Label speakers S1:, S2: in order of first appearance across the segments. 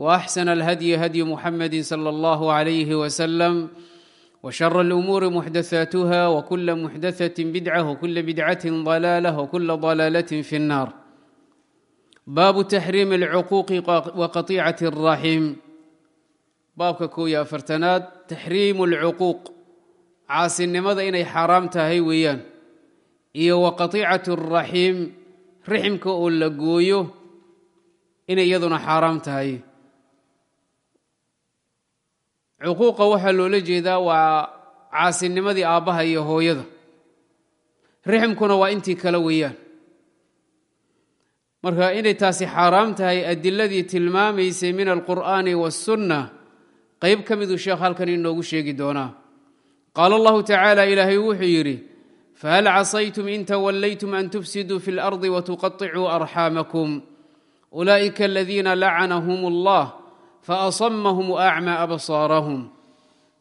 S1: واحسن الهدي هدي محمد صلى الله عليه وسلم وشر الامور محدثاتها وكل محدثه بدعه وكل بدعه ضلاله وكل ضلاله في النار baabu تxriim العquuqi وqaطيcaة الraxim baabka kow iyo afartanaad taxriimu اlcuquuq caasinimada inay xaaraam tahay weeyaan iyo waqaطicaة الraxim riximka oo la gooyo inay iyaduna xaaraam tahay cuquuqa waxaa loola jeedaa waa caasinimadii aabbaha iyo hooyada riximkuna waa intii kale weeyaan marka inay taasi xaaraam tahay adiladii tilmaamaysay min alqur'aani waاsunna qayb ka miduu sheekh halkan inoogu sheegi doonaa qaala allahu tacaala ilaahay wuxuu yidhi fahal casaytum in tawallaytum an tufsiduu fi اlardi watuqaطicuu arxaamakum ulaa'ika aladiina lacanahum اllah faasamahum waacmaa absaarahum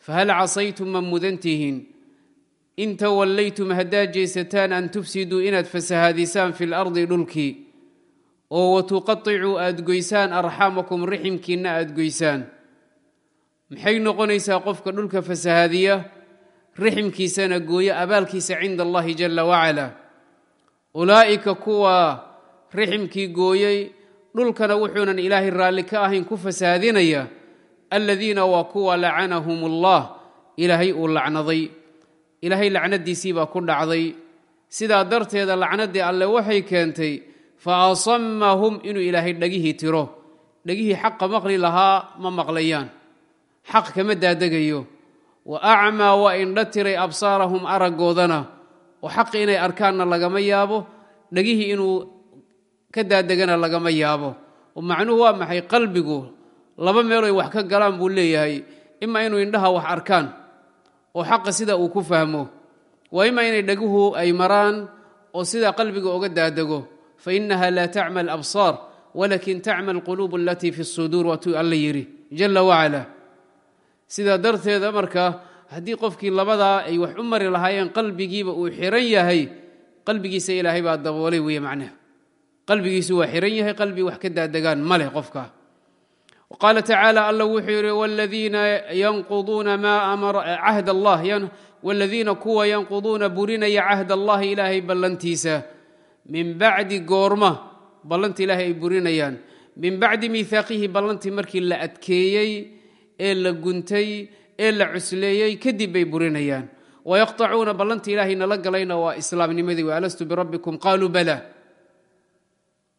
S1: fahal casaytum ma mudantihiin in tawallaytum haddaad jeesataan an tufsiduu inaad fasahaadisaan fi lardi dhulkii oo watuqaطicuu aad goysaan arxamakum riximkiinna aad goysaan maxay noqonaysaa qofka dhulka fasahaadiya riximkiisana gooya abaalkiisa cinda allahi jala wacala ulaa'ika kuwa riximkii gooyey dhulkana wuxuunan ilaahay raalli ka ahayn ku fasaadinaya aladiina waa kuwa lacanahum ullah ilaahay uu lacnaday. Ilaahay lacnadiisii baa ku dhacday. Sidaa darteeda lacnaddii alle waxay keentay fa asammahum inuu ilaahay dhegihii tiro. Dhegihii xaqa maqli lahaa ma maqlayaan. Xaq kama daadegayo wa acmaa waa indha tiray absaarahum araggoodana. Oo xaqi inay arkaanna lagama yaabo. Dhegihii inuu ka daadegana lagama yaabo. Macnuhu waa maxay qalbigu? Laba meeloy wax ka galaan buu leeyahay. Ima inuu indhaha wax arkaan. Oo xaqa sida uu ku fahmo. Waa ima inay dhaguhu ay maraan oo sidaa qalbiga oga daadego fa inaha laa tacma alabsaar walakin tacma alquluub alatii fi suduur waatuu alla yidhi jala wacala sidaa darteeda marka haddii qofkii labadaa ay wax u mari lahaayeen qalbigiiba uu xiran yahay qalbigiisa ilaahay baa daboolay weeye macnaha qalbigiisu waa xiran yahay qalbi wax ka daadegaan ma leh qofka. Qaala tacaala alla wuxuu yidhi wladiina yanquduuna maa cahd allah wladiina kuwa yanquduuna burinaya cahd allahi ilaahay ballantiisa. Min bacdi goorma ballanti ilaahay ay burinayaan. Min bacdi miihaaqihi ballantii markii la adkeeyey ee la guntay ee la cusleeyey kadib bay burinayaan. Wayaqطacuuna ballantii ilaahay nala galayna waa islaamnimadii w alastu birabbikum qaaluu bala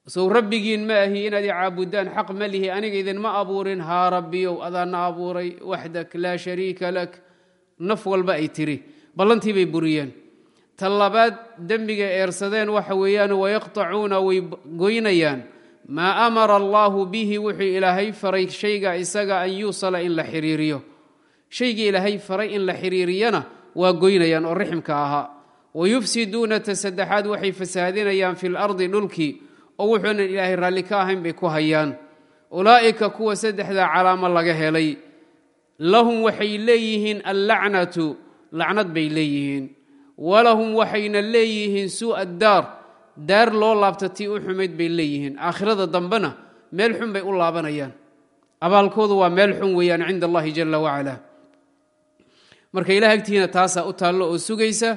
S1: sow rabbigiin ma ahi inaad i caabudaan xaq ma lihi aniga idinma abuurin. Haa rabbiyow adaana abuuray waxdak laa shariika lak. Naf walba ay tiri. Ballantii bay buriyeen. Ta labaad dembiga eersadeen waxa weeyaan wayaqطacuuna way goynayaan. Maa amara allaahu bihi wuxuu ilaahay faray shayga isaga an yuusala in la xiriiriyo. Shaygii ilaahay faray in la xiriiriyana waa goynayaan oo riximka ahaa. Wayufsiduuna ta saddexaad waxay fasaadinayaan fi lardi dhulkii oo wuxuunan ilaahay raalli ka ahayn bay ku hayaan. Ulaa'ika kuwa saddexdaa calaamo laga helay. Lahum waxay leeyihiin allacnatu lacnad bay leeyihiin. Walahum waxayna leeyihiin suu'a daar daar loo laabta tii u xumayd bay leeyihiin. Aakhirada dambena meel xun bay u laabanayaan. Abaalkoodu waa meel xun weeyaan cinda allahi jala wacala. Marka ilah agtiina taasaa u taallo oo sugaysa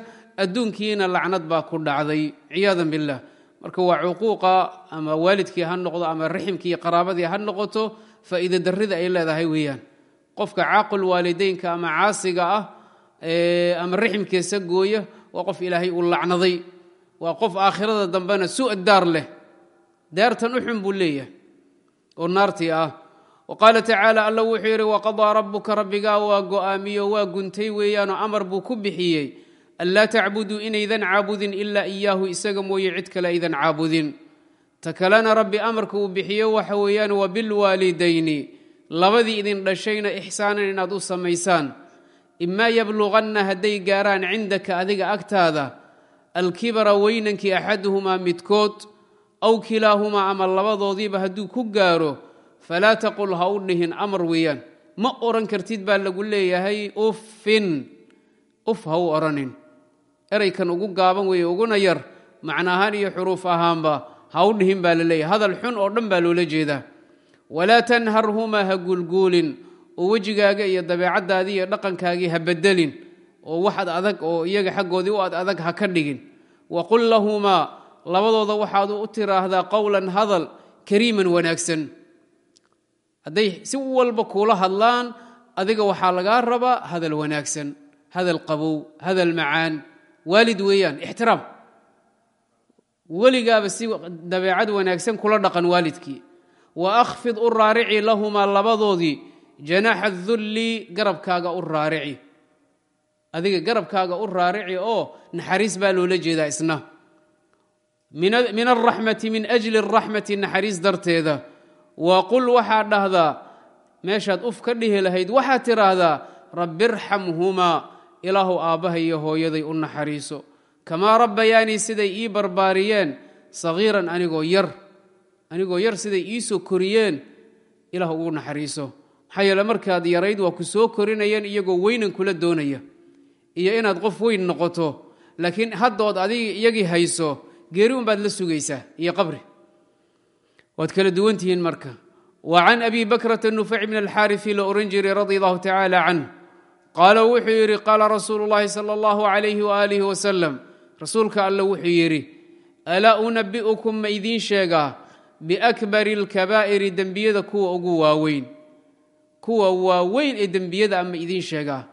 S1: adduunkiina lacnad baa ku dhacday. Ciyaadan billah marka waa cuquuqa ama waalidkii ha noqdo ama raximkii qaraabadii ha noqoto faa'iida darrida ay leedahay weeyaan. Qofka caaqul waalideynka ama caasiga ah ama riximkeesa gooya waa qof ilaahay uu lacnaday. Waa qof aakhirada dambena su'a daar leh. Daartan u xun buu leeyahay oo naartii ah. Wa qaala tacaala alla wuxuu yidhi waqadaa rabbuka rabbigaa waa go'aamiyo waa guntay weeyaanoo amar buu ku bixiyey anlaa tacbuduu inaydan caabudin ilaa iyaahu isaga mooye cid kale aydan caabudin ta kalena rabbi amarka uu bixiyo waxa weeyaan wa bilwaalidayni labadii idin dhashayna ixsaanan inaad u samaysaan imaa yabluqanna hadday gaaraan cindaka adiga agtaada alkibara weynankii axaduhumaa midkood aw kilaahumaa ama labadoodiiba hadduu ku gaaro falaa taqul ha u dhihin amar weeyaan ma odhan kartid baa lagu leeyahay uffin uf ha u odhanin eraykan ugu gaaban weeye uguna yar macna ahaan iyo xuruuf ahaanba ha u dhihin baa la leeyahay. Hadal xun oo dhan baa loola jeedaa. Walaa tanharhumaa ha guulguulin oo wejigaaga iyo dabeecaddaadii iyo dhaqankaagii ha bedelin oo waxad adag oo iyaga xaggoodii u ad adag ha ka dhigin. Wa qul lahumaa labadooda waxaad u tiraahdaa qowlan hadal kariiman wanaagsan. Hadday si walba kuula hadlaan adiga waxaa lagaa rabaa hadal wanaagsan hadal qabow hadal macaan waalid weeyaan ixtiraam. Weligaaba si dabeecad wanaagsan kula dhaqan waalidkii wa akhfid u raarici lahumaa labadoodii janaaxa dulli garabkaaga u raarici adiga garabkaaga u raarici oo naxariis baa loola jeedaa isna. Min alraxmati min ajli araxmati naxariis darteeda. Wa qul waxaad dhahdaa meeshaad uf ka dhihi lahayd waxaad tidhaahdaa rabbi irxamhumaa ilaahu aabbaha iyo hooyaday u naxariiso. Kamaa rabbayaanii siday ii barbaariyeen sagiiran anigoo yar anigoo yar siday ii soo koriyeen ilaah ugu naxariiso. Maxaa yeele markaad yarayd waa ku soo korinayeen iyagoo weynan kula doonaya. Iyo inaad qof weyn noqoto laakiin haddood adiga iyagii hayso geeri unbaad la sugaysaa iyo qabri. Waad kala duwan tihiin marka. Wa can abi bakrata nufayc bn alxaarifi la ohan jiray radi allahu tacaala canh qaala wuxuu yidhi qaala rasuulu llahi sala allahu alayhi waaalih wasalam rasuulka alle wuxuu yidhi alaa unabi'ukum ma idiin sheegaa biakbari alkabaa'iri dembiyada kuwa ugu waaweyn. Kuwa waaweyn ee dembiyada ama idiin sheegaa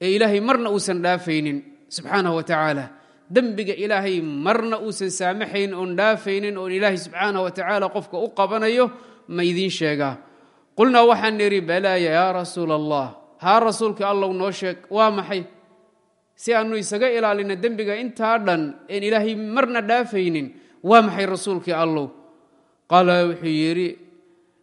S1: ee ilaahay marna uusan dhaafaynin subxaanahu wa tacaala. Dembiga ilaahay marna uusan saamaxaynin oon dhaafaynin oon ilaahay subxaanah wa tacaala qofka u qabanayo ma idiin sheegaa qulnaa waxaan nidhi balaaya yaa rasuula allah haa rasuulka allow noo sheeg waa maxay? Si aannu isaga ilaalina dembiga intaa dhan een ilaahay marna dhaafaynin waa maxay rasuulkii allow qaala wuxuu yidhi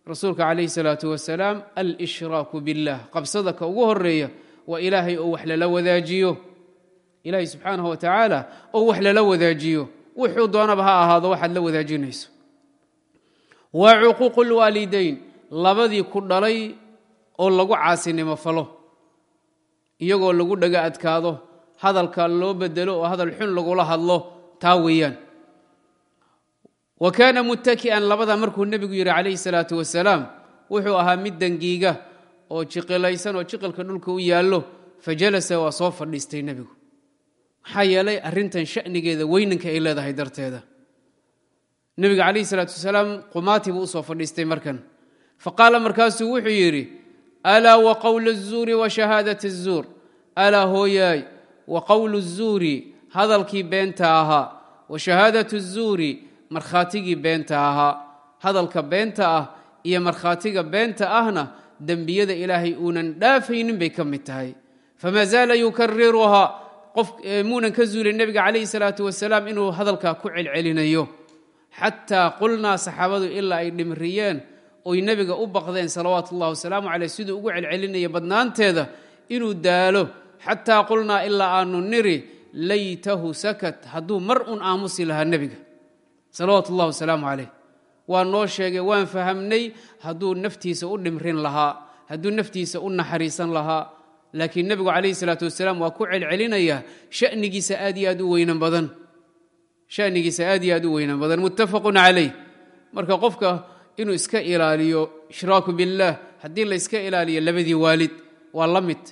S1: rasuulka calayhi salaatu wasalaam alshraaku billah qabsada ka ugu horreeya waa ilaahay oo wax lala wadaajiyo. Ilaahay subxaanahu wa oo wax lala wadaajiyo. Wuxuu doonaba ha ahaado waxaad la wadaajinayso. Wa cuquuqu labadii ku dhalay oo lagu caasinimo falo. Iyagoo lagu dhaga adkaado hadalka loo bedelo oo hadal xun lagula hadlo taa weeyaan. Wa kaana muttaki'an labada markuu nebigu yidhi calayhi salaatu wasalaam wuxuu ahaa mid dangiiga oo jiqilaysan oo jiqilka dhulka u yaallo fajalasa waa soo fadhiistay nebigu. Maxaa yeelay arrintan sha'nigeeda weynanka ay leedahay darteeda. Nebiga calayhi salaatu wasalaam qumaati buu u soo fadhiistay markan. Fa qaala markaasuu wuxuu yidhi alaa wa qowlu الzuuri wa shahaadat الzuur alaa hooyaay wa qowlu الzuuri hadalkii beenta ahaa wa shahaadat الzuuri markhaatigii beenta ahaa hadalka beenta ah iyo markhaatiga beenta ahna dembiyada ilaahay uunan dhaafaynin bay ka mid tahay fama zaala yukariruhaa qof muunan ka zuulin nebiga calayhi salaatu wasalaam inuu hadalkaa ku celcelinayo xataa qulnaa saxaabadu ilaa ay dhimriyeen oy nebiga u baqdeen salawaatu ullahi wasalaamu caleyh siduu ugu celcelinaya badnaanteeda inuu daalo. Xataa qulnaa ilaa aanu niri laytahu sakat. Hadduu mar un aamusi lahaa nebiga. Salawaatu ullahi wasalaamu caleyh waa noo sheegay waan fahamnay hadduu naftiisa u dhimrin lahaa hadduu naftiisa u naxariisan lahaa. Laakiin nebigu calayhi salaatu wasalaam waa ku celcelinayaa shanigiisa aad iyo aad u weynan badan. Shanigiisa aad iyo aad u weynan badan. Muttafaqun calayh marka qofka inuu iska ilaaliyo ishraaku billaah haddii la yska ilaaliyo labadii waalid waa la mid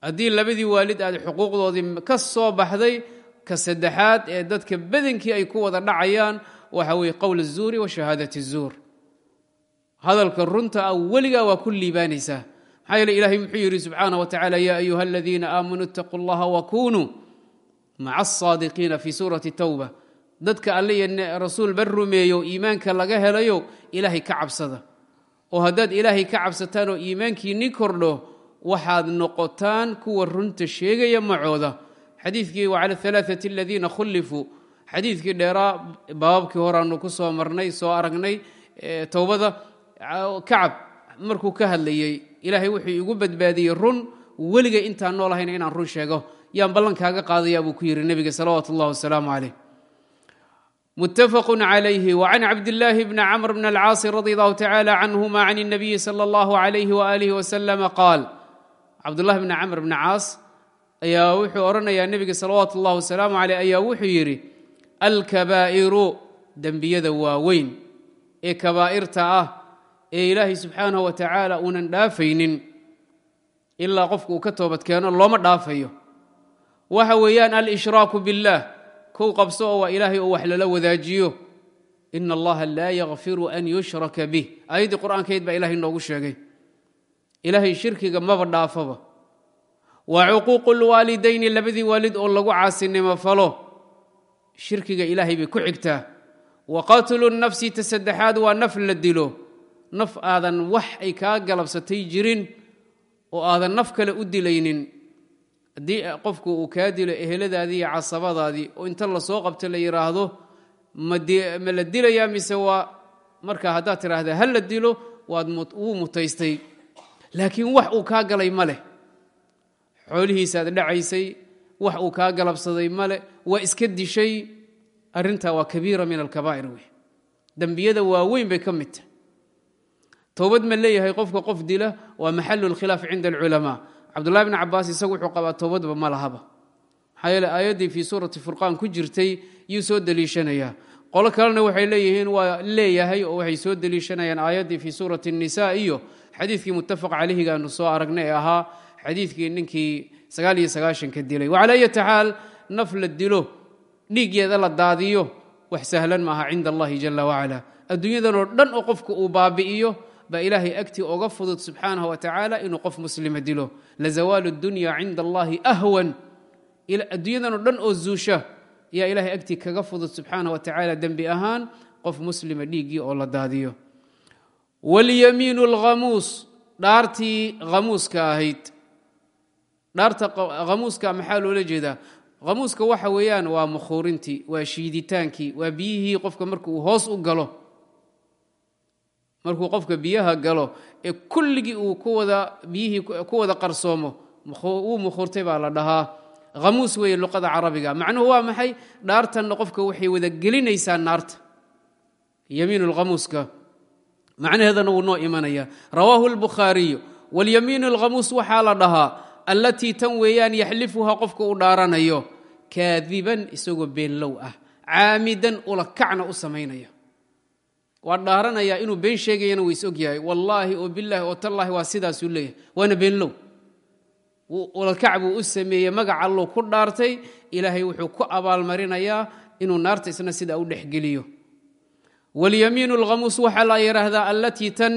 S1: haddii labadii waalid aad xuquuqdoodii ka soo baxday ka saddexaad ee dadka badankii ay ku wada dhacayaan waxa weeye qowl الzuuri wa shahaadat الzuur hadalka runta ah weligaa waa ku liibaanaysaa maxaa yeele ilahay muxuu yidhi subxaanah wa tacala ya ayuha aladiina aamanuu itaquu اllaha wakunuu maca asaadiqiina fi suurati towba dadka alle rasuul bar rumeeyo iimaanka laga helayo ilaahay ka cabsada. Oo haddaad ilaahay ka cabsataan oo iimaankiinni kordho waxaad noqotaan kuwa runta sheegaya macooda. Xadiikii wacala alaaثati aladiina khullifuu xadiidkii dheeraa baababkii horaanu ku soo marnay soo aragnay towbada kacab markuu ka hadlayey ilaahay wuxuu igu badbaadiyey run weliga intaan noolahayna inaan run sheego. Yaan ballankaaga qaadayaa buu ku yidhi nebiga salawaatu اllah wasalaamu calayh mutafaq calayhi wcan cabdillaahi bni camr bn alcaasi radi allahu tacala canhuma can اnabiyi sala اllahu alayh walih waslama qaal cabdullahi bni camr bni caas ayaa wuxuu odhanayaa nebiga salawaatu اllah wasalaamu aleyh ayaa wuxuu yidhi alkabaa'iru dembiyada waaweyn ee kabaa'irta ah ee ilaahay subxaanahu wa tacaala uunan dhaafaynin ilaa qofku uu ka toobad keeno looma dhaafayo waxa weeyaan alshraaku biاllah kow qabso oo waa ilaahay oo wax lala wadaajiyo. Ina allaha laa yakfiru an yushraka bih. Aayaddii qur'aankayd baa ilahay noogu sheegay. Ilaahay shirkiga maba dhaafaba. Wa cuquuqu lwaalidayni labadii waalid oo lagu caasinimo falo. Shirkiga ilaahay bay ku xigtaa. Wa qatlu nafsi ta saddexaad waa naf la dilo. Naf aadan wax ay kaa galabsatay jirin oo aadan naf kale u dilaynin haddii qofku uu kaa dilo eheladaadii iyo casabadaadii oo inta la soo qabto la yidhaahdo ma la dilayaa mise waa marka haddaad tidhaahda ha la dilo wuu mutaystay. Laakiin wax uu kaa galay ma leh. Xoolihiisaad dhacaysay wax uu kaa galabsaday male waa iska dishay. Arrintaa waa kabiira min alkabaa'ir wey. Dembiyada waaweyn bay ka mid tahay. Towbad ma leeyahay qofka qof dila waa maxalu lkhilaaf cinda alculamaa cabdullahi bn cabaas isagu wuxuu qabaa towbadba ma lahaba. Maxaa yeele aayaddii fii suurati furqaan ku jirtay yuu soo deliishanayaa qolo kalena waxay leeyihiin waa leeyahay oo waxay soo deliishanayaan aayaddii fii suurati الnisa iyo xadiidkii muttafaq calayhigaanu soo aragnay ee ahaa xadiidkii ninkii sagaal iyo dilay. Wacala ayati xaal naf la dilo dhiiggeeda la daadiyo wax sahlan maaha cinda allahi jala wacala adduunyadanoo dhan oo qofka uu baabi'iyo baa ilaahay agtii oga fudud subxaanah wa tacaala inuu qof muslima dilo lazawaalu dunya cinda allahi ahwan. Adduunyadanoo dhan oo zuusha. Ayaa ilahay agtii kaga fudud subxaanah wa tacaala dembi ahaan qof muslima dhiiggii oo la daadiyo. Walyamiinu alghamuus dhaartii hamuuska ahayd. Dhaarta hamuuska maxaa loola jeedaa? Hamuuska waxa weeyaan waa mukhuurintii waa shiiditaankii waa biyihii qofka marka uu hoos u galo markuu qofka biyaha galo ee kulligii uu biyihii ku wada qarsoomo wuu mukhuurtay baa la dhahaa. Hamuus weeye luqada carabiga. Macnuhu waa maxay? Dhaartanna qofka waxay wada gelinaysaa naarta. Yamiin lhamuuska macnaheedana wuu noo imanaya. Rawaahu lbukhaariyu walyamiin alhamuus waxaa la dhahaa allatii tan weeyaan yaxlifuha qofka uu dhaaranayo kaadiban isagoo beenlow ah caamidan ula kacna u samaynaya waa dhaaranayaa inuu been sheegayana is ogyahay wallaahi oo bilaahi oo tallaahi waa sidaasuu leeyahay. Waana beenlow ulakac buu u sameeyey magac alluu ku dhaartay ilaahay wuxuu ku abaalmarinayaa inuu naarta isna sidaa u dhexgeliyo walyamiinu alhamuus waxaa la yidhaahdaa allatii tan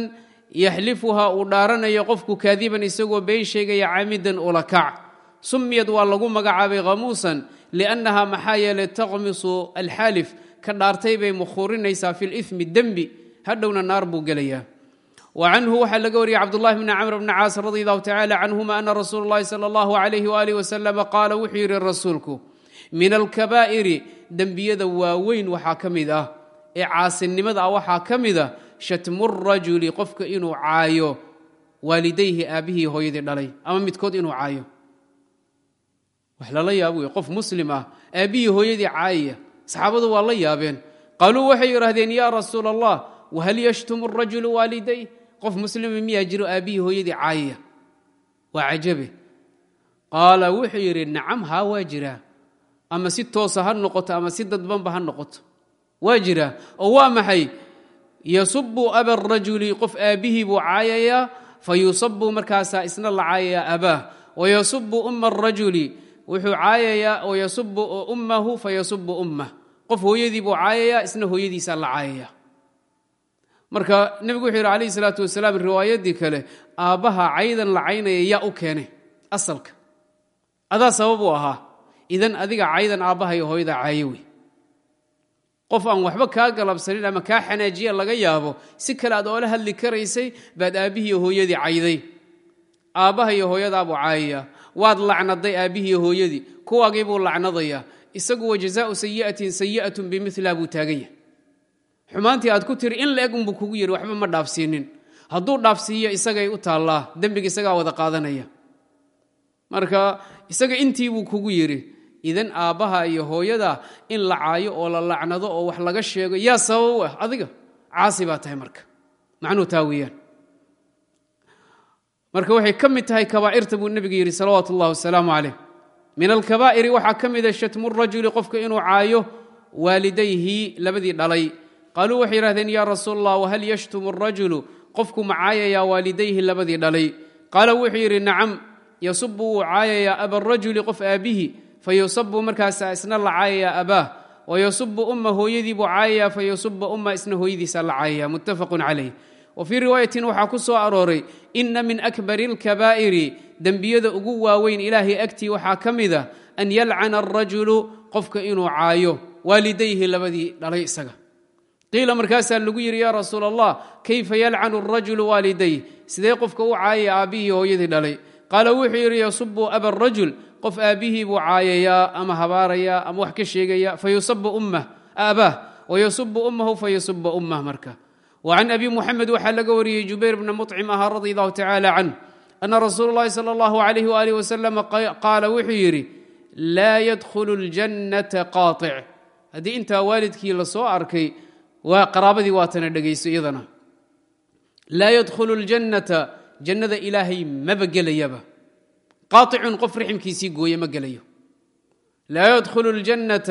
S1: yaxlifuha uu dhaaranayo qofku kaadiban isagoo been sheegaya camidan ulakac sumiyad waa lagu magacaabay hamuusan liannaha maxaa yeelay taqmisu alxaalif ka dhaartay bay mukhuurinaysaa fi limi dembi hadhowna naar buu gelayaa. Wa canhu waxaa laga wariyey cabdullahi bni camr bni caas radi allahu tacala canhuma ana rasuula اllahi sala allahu alayh wasalama qaala wuxuu yidhi rasuulku min alkabaa'iri dembiyada waaweyn waxaa ka mid ah ee caasinimada ah waxaa ka mid a shatmu rajuli qofka inuu caayo waalidayhi aabbihii hooyadii dhalay ama midkood inuu caayo. Wax lala yaabo wey qof muslim ah aabbihii hooyadii caayaya saxaabadu waa la yaabeen. Qaaluu waxay yidhaahdeen yaa rasuul allah wahal yashtumu rajulu waaliday qof muslima miyaa jiro aabbihii hooyadii caayaya waa cajabe. Qaala wuxuu yidhi nacam haa waa jiraa. Ama si toosa ha noqoto ama si dadbanba ha noqoto. Waa jiraa. Oo waa maxay? Yasubu aba rajuli qof aabbihii buu caayayaa fa markaasaa isna la caayayaa abaah wayasubu umma arajuli wuxuu caayayaa wayasubu ummahu fayasubu ummah qof hooyadii buu caayayaa isna hooyadiisaa la caayaya. Marka nebigu wuxuu yidhi calayhi salaatu wasalaam riwaayaddii kale aabbaha caydan la caynaya yaa u keenay asalka. Adaa sabab u ahaa idan adiga caydan aabbaha iyo hooyada caaye wey. Qof aan waxba kaa galabsanin ama kaa xanaajiya laga yaabo si kale aad oola hadli karaysay baad aabbihii hooyadii cayday. Aabbaha iyo hooyadaabuu caayaya waad lacnaday aabbihii hooyadii kuwaagii buu lacnadayaa isagu wa jazaau sayi'atin sayi'atun bimila buu taagan yahay xumaantii aad ku tiri in la eg unbuu kugu yidhi waxba ma dhaafsiinin. Hadduu dhaafsiiyo isagay u taallaa. Dembiga isagaa wada qaadanaya. Marka isaga intii buu kugu yidhi idan aabbaha iyo hooyada in la caayo oo la lacnado oo wax laga sheego yaa sabab u ah adiga caasi baa tahay marka. Macnuhu taa weeyaan. Marka waxay ka mid tahay kabaa'irta buu nebigu yidhi salawaatu ullahi wasalaamu calayh min alkabaa'iri waxaa ka mida shatmu rajuli qofka inuu caayo waalidayhi labadii dhalay. Qaaluu waxay yidhahdeen yaa rasuul allah wahal yashtumu arajulu qofku ma caayayaa waalidayhi labadii dhalay. Qaala wuxuu yidhi nacam yasubu wuu caayayaa abarajuli qof aabbihi fayusabu markaasa isna la caayayaa abaah wayasubu umma hooyadii buu caayayaa fayusuba umma isna hooyadiisa la caayaya muttafaqun calayh. Wa fii riwaayatin waxaa ku soo arooray inna min akbari alkabaa'iri dembiyada ugu waaweyn ilaahay agtii waxaa ka mida an yalcana arajulu qofka inuu caayo waalidayhi labadii dhalay isaga. Qiila markaasaa lagu yidhi yaa rasuul allah kayfa yalcanu arajulu waalidayh sidee qofka u caayaya aabbihii hooyadii dhalay? Qaala wuxuu yidhi yasubu aba arajul qof aabbihii buu caayayaa ama habaarayaa ama wax ka sheegaya fayusabu ummah aabaah wayasubu ummahu fayasuba ummah marka وعن أبي محمد waxaa laga wariyey jubayr بن مطcم ahaa radي الlه taعالى عنه أna rasuul الlahi slى الlه عليه وaله وسلم qaala wuxuu yidhi laa ydkل الجنة qاطع haddii intaa waalidkii la soo arkay waa qaraabadii waatana dhegayso iyadana laa ydkل الجنةa jannada ilaahay maba gelayaba qaaطicun qof rixmkiisii gooye ma gelayo laa ydkل الجنةa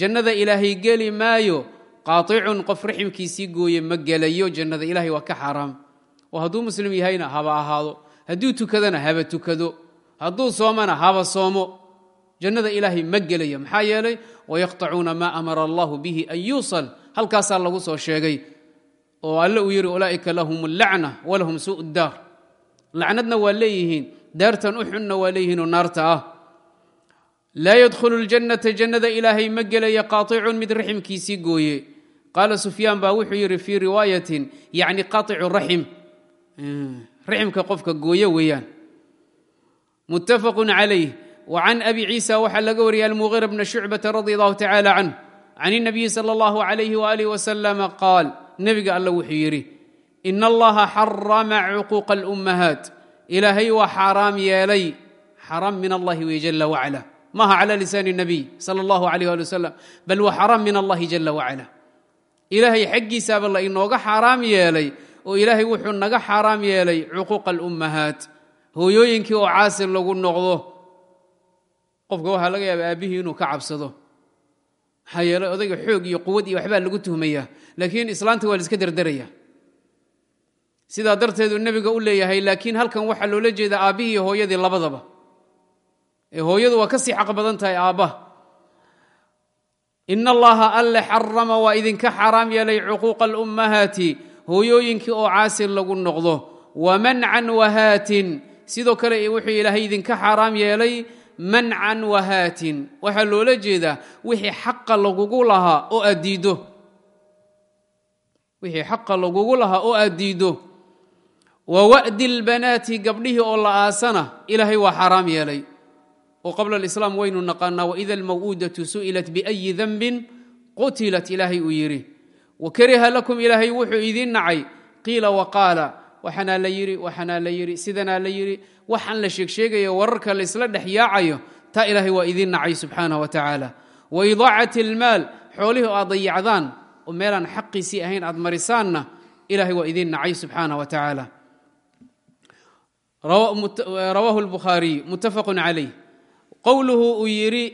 S1: jannada ilaahay geli maayo qaaicun qof raximkiisii gooye ma gelayo jannada ilahay waa ka xaaraam oo hadduu muslim yahayna haba ahaado hadduu tukadana haba tukado hadduu soomana haba soomo jannada ilaahay ma gelayo maxaa yeelay wayaqطacuuna maa amara allahu bihi an yuusal halkaasaa lagu soo sheegay oo alle uu yidhi ulaa'ika lahum اlacna walahum suu daar lacnadna waa leeyihiin daartan u xunna waa leeyihiinoo naarta ah laa ydkhulu اljannata jannada ilaahay ma gelaya qaaicun mid raximkiisii gooye qaala sufyaan baa wuxuu yidhi fii riwaayatin yacni qaicu raxim. Eh, raximka qofka gooyo weeyaan. Muttafaqun calayh. Wa abi ciisa waxaa laga wariyey almuqira bna shucbata radi allahu tacaala canh can inabiyi sala allahu calayhi waaalih wasalama qaal nebiga alla wuxuu yidhi ina allaha xarama cuquuqa alummahaat. Ilaahay waa xaaraam yeelay. Xaraam min allahi wey jala wacala maaha cala lisaani nabiy sala allahu alayh ali wasalam bal wa xaraam min allahi jala wacala ilaahay xaggiisaaba la inooga xaaraam yeelay oo ilaahay wuxuu naga xaaraam yeelay cuquuqa alummahaat hooyooyinkii oo caasir lagu noqdo qofka waxaa laga yaaba aabbihii inuu ka cabsado. Maxaa yeelay odayga xoog iyo quwad iyo waxbaa lagu tuhmaya laakiin islaanta waa la iska derderaya sidaa darteedu nebiga u leeyahay laakiin halkan waxaa loola jeeda aabbihii iyo hooyadii labadaba. Ee hooyadu waa ka sii xaq badan tahay aabbaha in allaha alle xarama waa idinka xaaraam yeelay cuquuqa alummahaati hooyooyinkii oo caasir lagu noqdo wa mancan wahaatin sidoo kale wuxuu ilaahay idinka xaaraam yeelay mancan wahaatin waxaa loola jeedaa wixii xaqa lagugu lahaa oo aad diiddo wixii xaqa lagugu lahaa oo aad diiddo lbanaati gabdhihii oo la ilaahay waa xaaraam yeelay oo qabla alislaam waynu naqaanaa waida almaw'uudatu su'ilat biayi denbin qutilat ilaahay uu yidhi. Wa kariha lakum ilaahay wuxuu idiin nacay. Qiila wa qaala waxanaa la yidhi waxanaa la yidhi sidanaa la yidhi waxaan la sheegsheegayo wararka laysla dhex yaacayo taa ilaahay waa idiin nacay subxaanah wa tacaala. Wa idaacati almaal xoolihii oo aad dayacdaan oo meelaan xaqiisii ahayn aad marisaanna ilahay qowluhu uu yidhi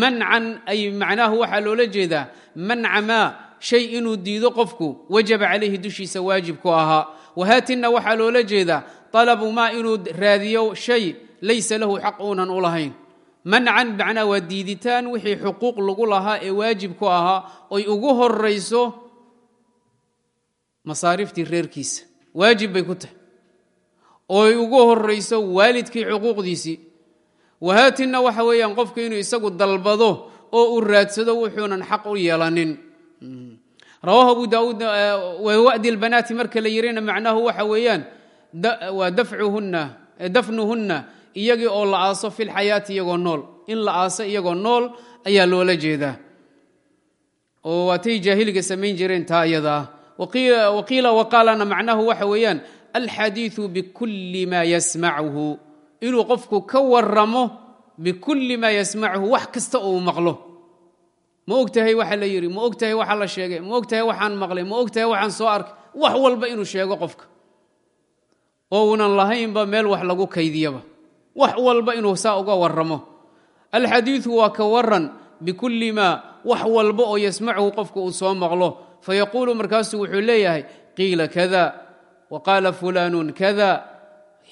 S1: mancan ay macnaahu waxaa loola jeedaa manca maa shay inuu diido qofku wajaba calayhi dushiisa waajib ku ahaa wahaatinna waxaa loola jeedaa talabu maa inuu raadiyo shay laysa lahu xaq uunan u lahayn. Mancan macnaa waa diiditaan wixii xuquuq lagu lahaa ee waajib ku ahaa oy ugu horayso masaariftii reerkiisa waajib bay ku tahay. Ooy ugu horayso waalidkii xuquuqdiisii wahaatinna waxa weeyaan qofku inuu isagu dalbado oo uu raadsado wuxuunan xaq u yeelanin. Rawaahu abu daauud wawa'di lbanaati marka la yirina macnahu waxa weeyaan waa dafnuhunna iyagii oo la aaso fi lxayaati iyagoo nool. In la aaso iyagoo nool ayaa loola jeedaa oo waatay jaahiliga samayn jireen taa iyadaa waqiila waqaalana macnahu waxa weeyaan alxadiiu bikulli ma yasmachu inuu qofku ka waramo bikulli ma yasmachu wax kasta uu maqlo. Ma ogtahay waxa la yidhi ma ogtahay waxa la sheegay ma ogtahay waxaan maqlay ma ogtahay waxaan soo arkay. Wax walba inuu sheego qofka. Oo uunan lahaynba meel wax lagu kaydiyaba. Wax walba inuu saa uga waramo alxadiiu waa ka waran bikulli ma wax walba oo yasmachu qofka uu soo maqlo. Fayaquulu markaasuu wuxuu leeyahay qiila kada wa qaala fulaanun kada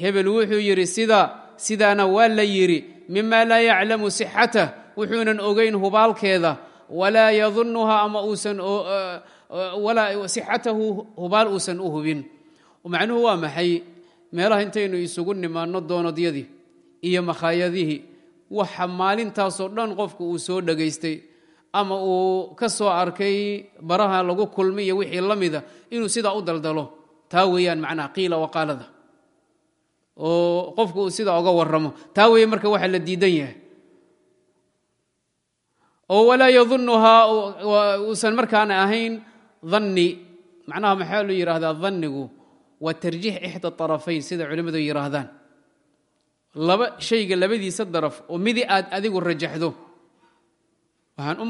S1: hebel wuxuu yidhi sida sidaana waa la yidhi mima laa yaclamu sixatah wuxuunan ogayn hubaalkeeda walaa yadunuha ama uusan sixatahu hubaal uusan u hubin. Macnuhu waa maxay? Meelaha intaynu isugu nimaanno doonadyadii iyo makhaayadihii waxa maalintaasoo dhan qofku uu soo dhegaystay ama uu ka soo arkay baraha lagu kulmay iyo wixii la mida inuu sidaa u daldalo. Taa weeyaan macnaha qiila waqaalada oo qofku uu sidaa uga waramo taa weeye marka waxa la diidan yahay. Oo walaa yadunuhaa uusan markaana ahayn danni macnaha maxaa lu yidhahdaa dannigu waa tarjiix ixda arafayn sida culimmadu yidhaahdaan laba shayga labadiisa daraf oo midi aad adigu rajaxdo. Waxaan u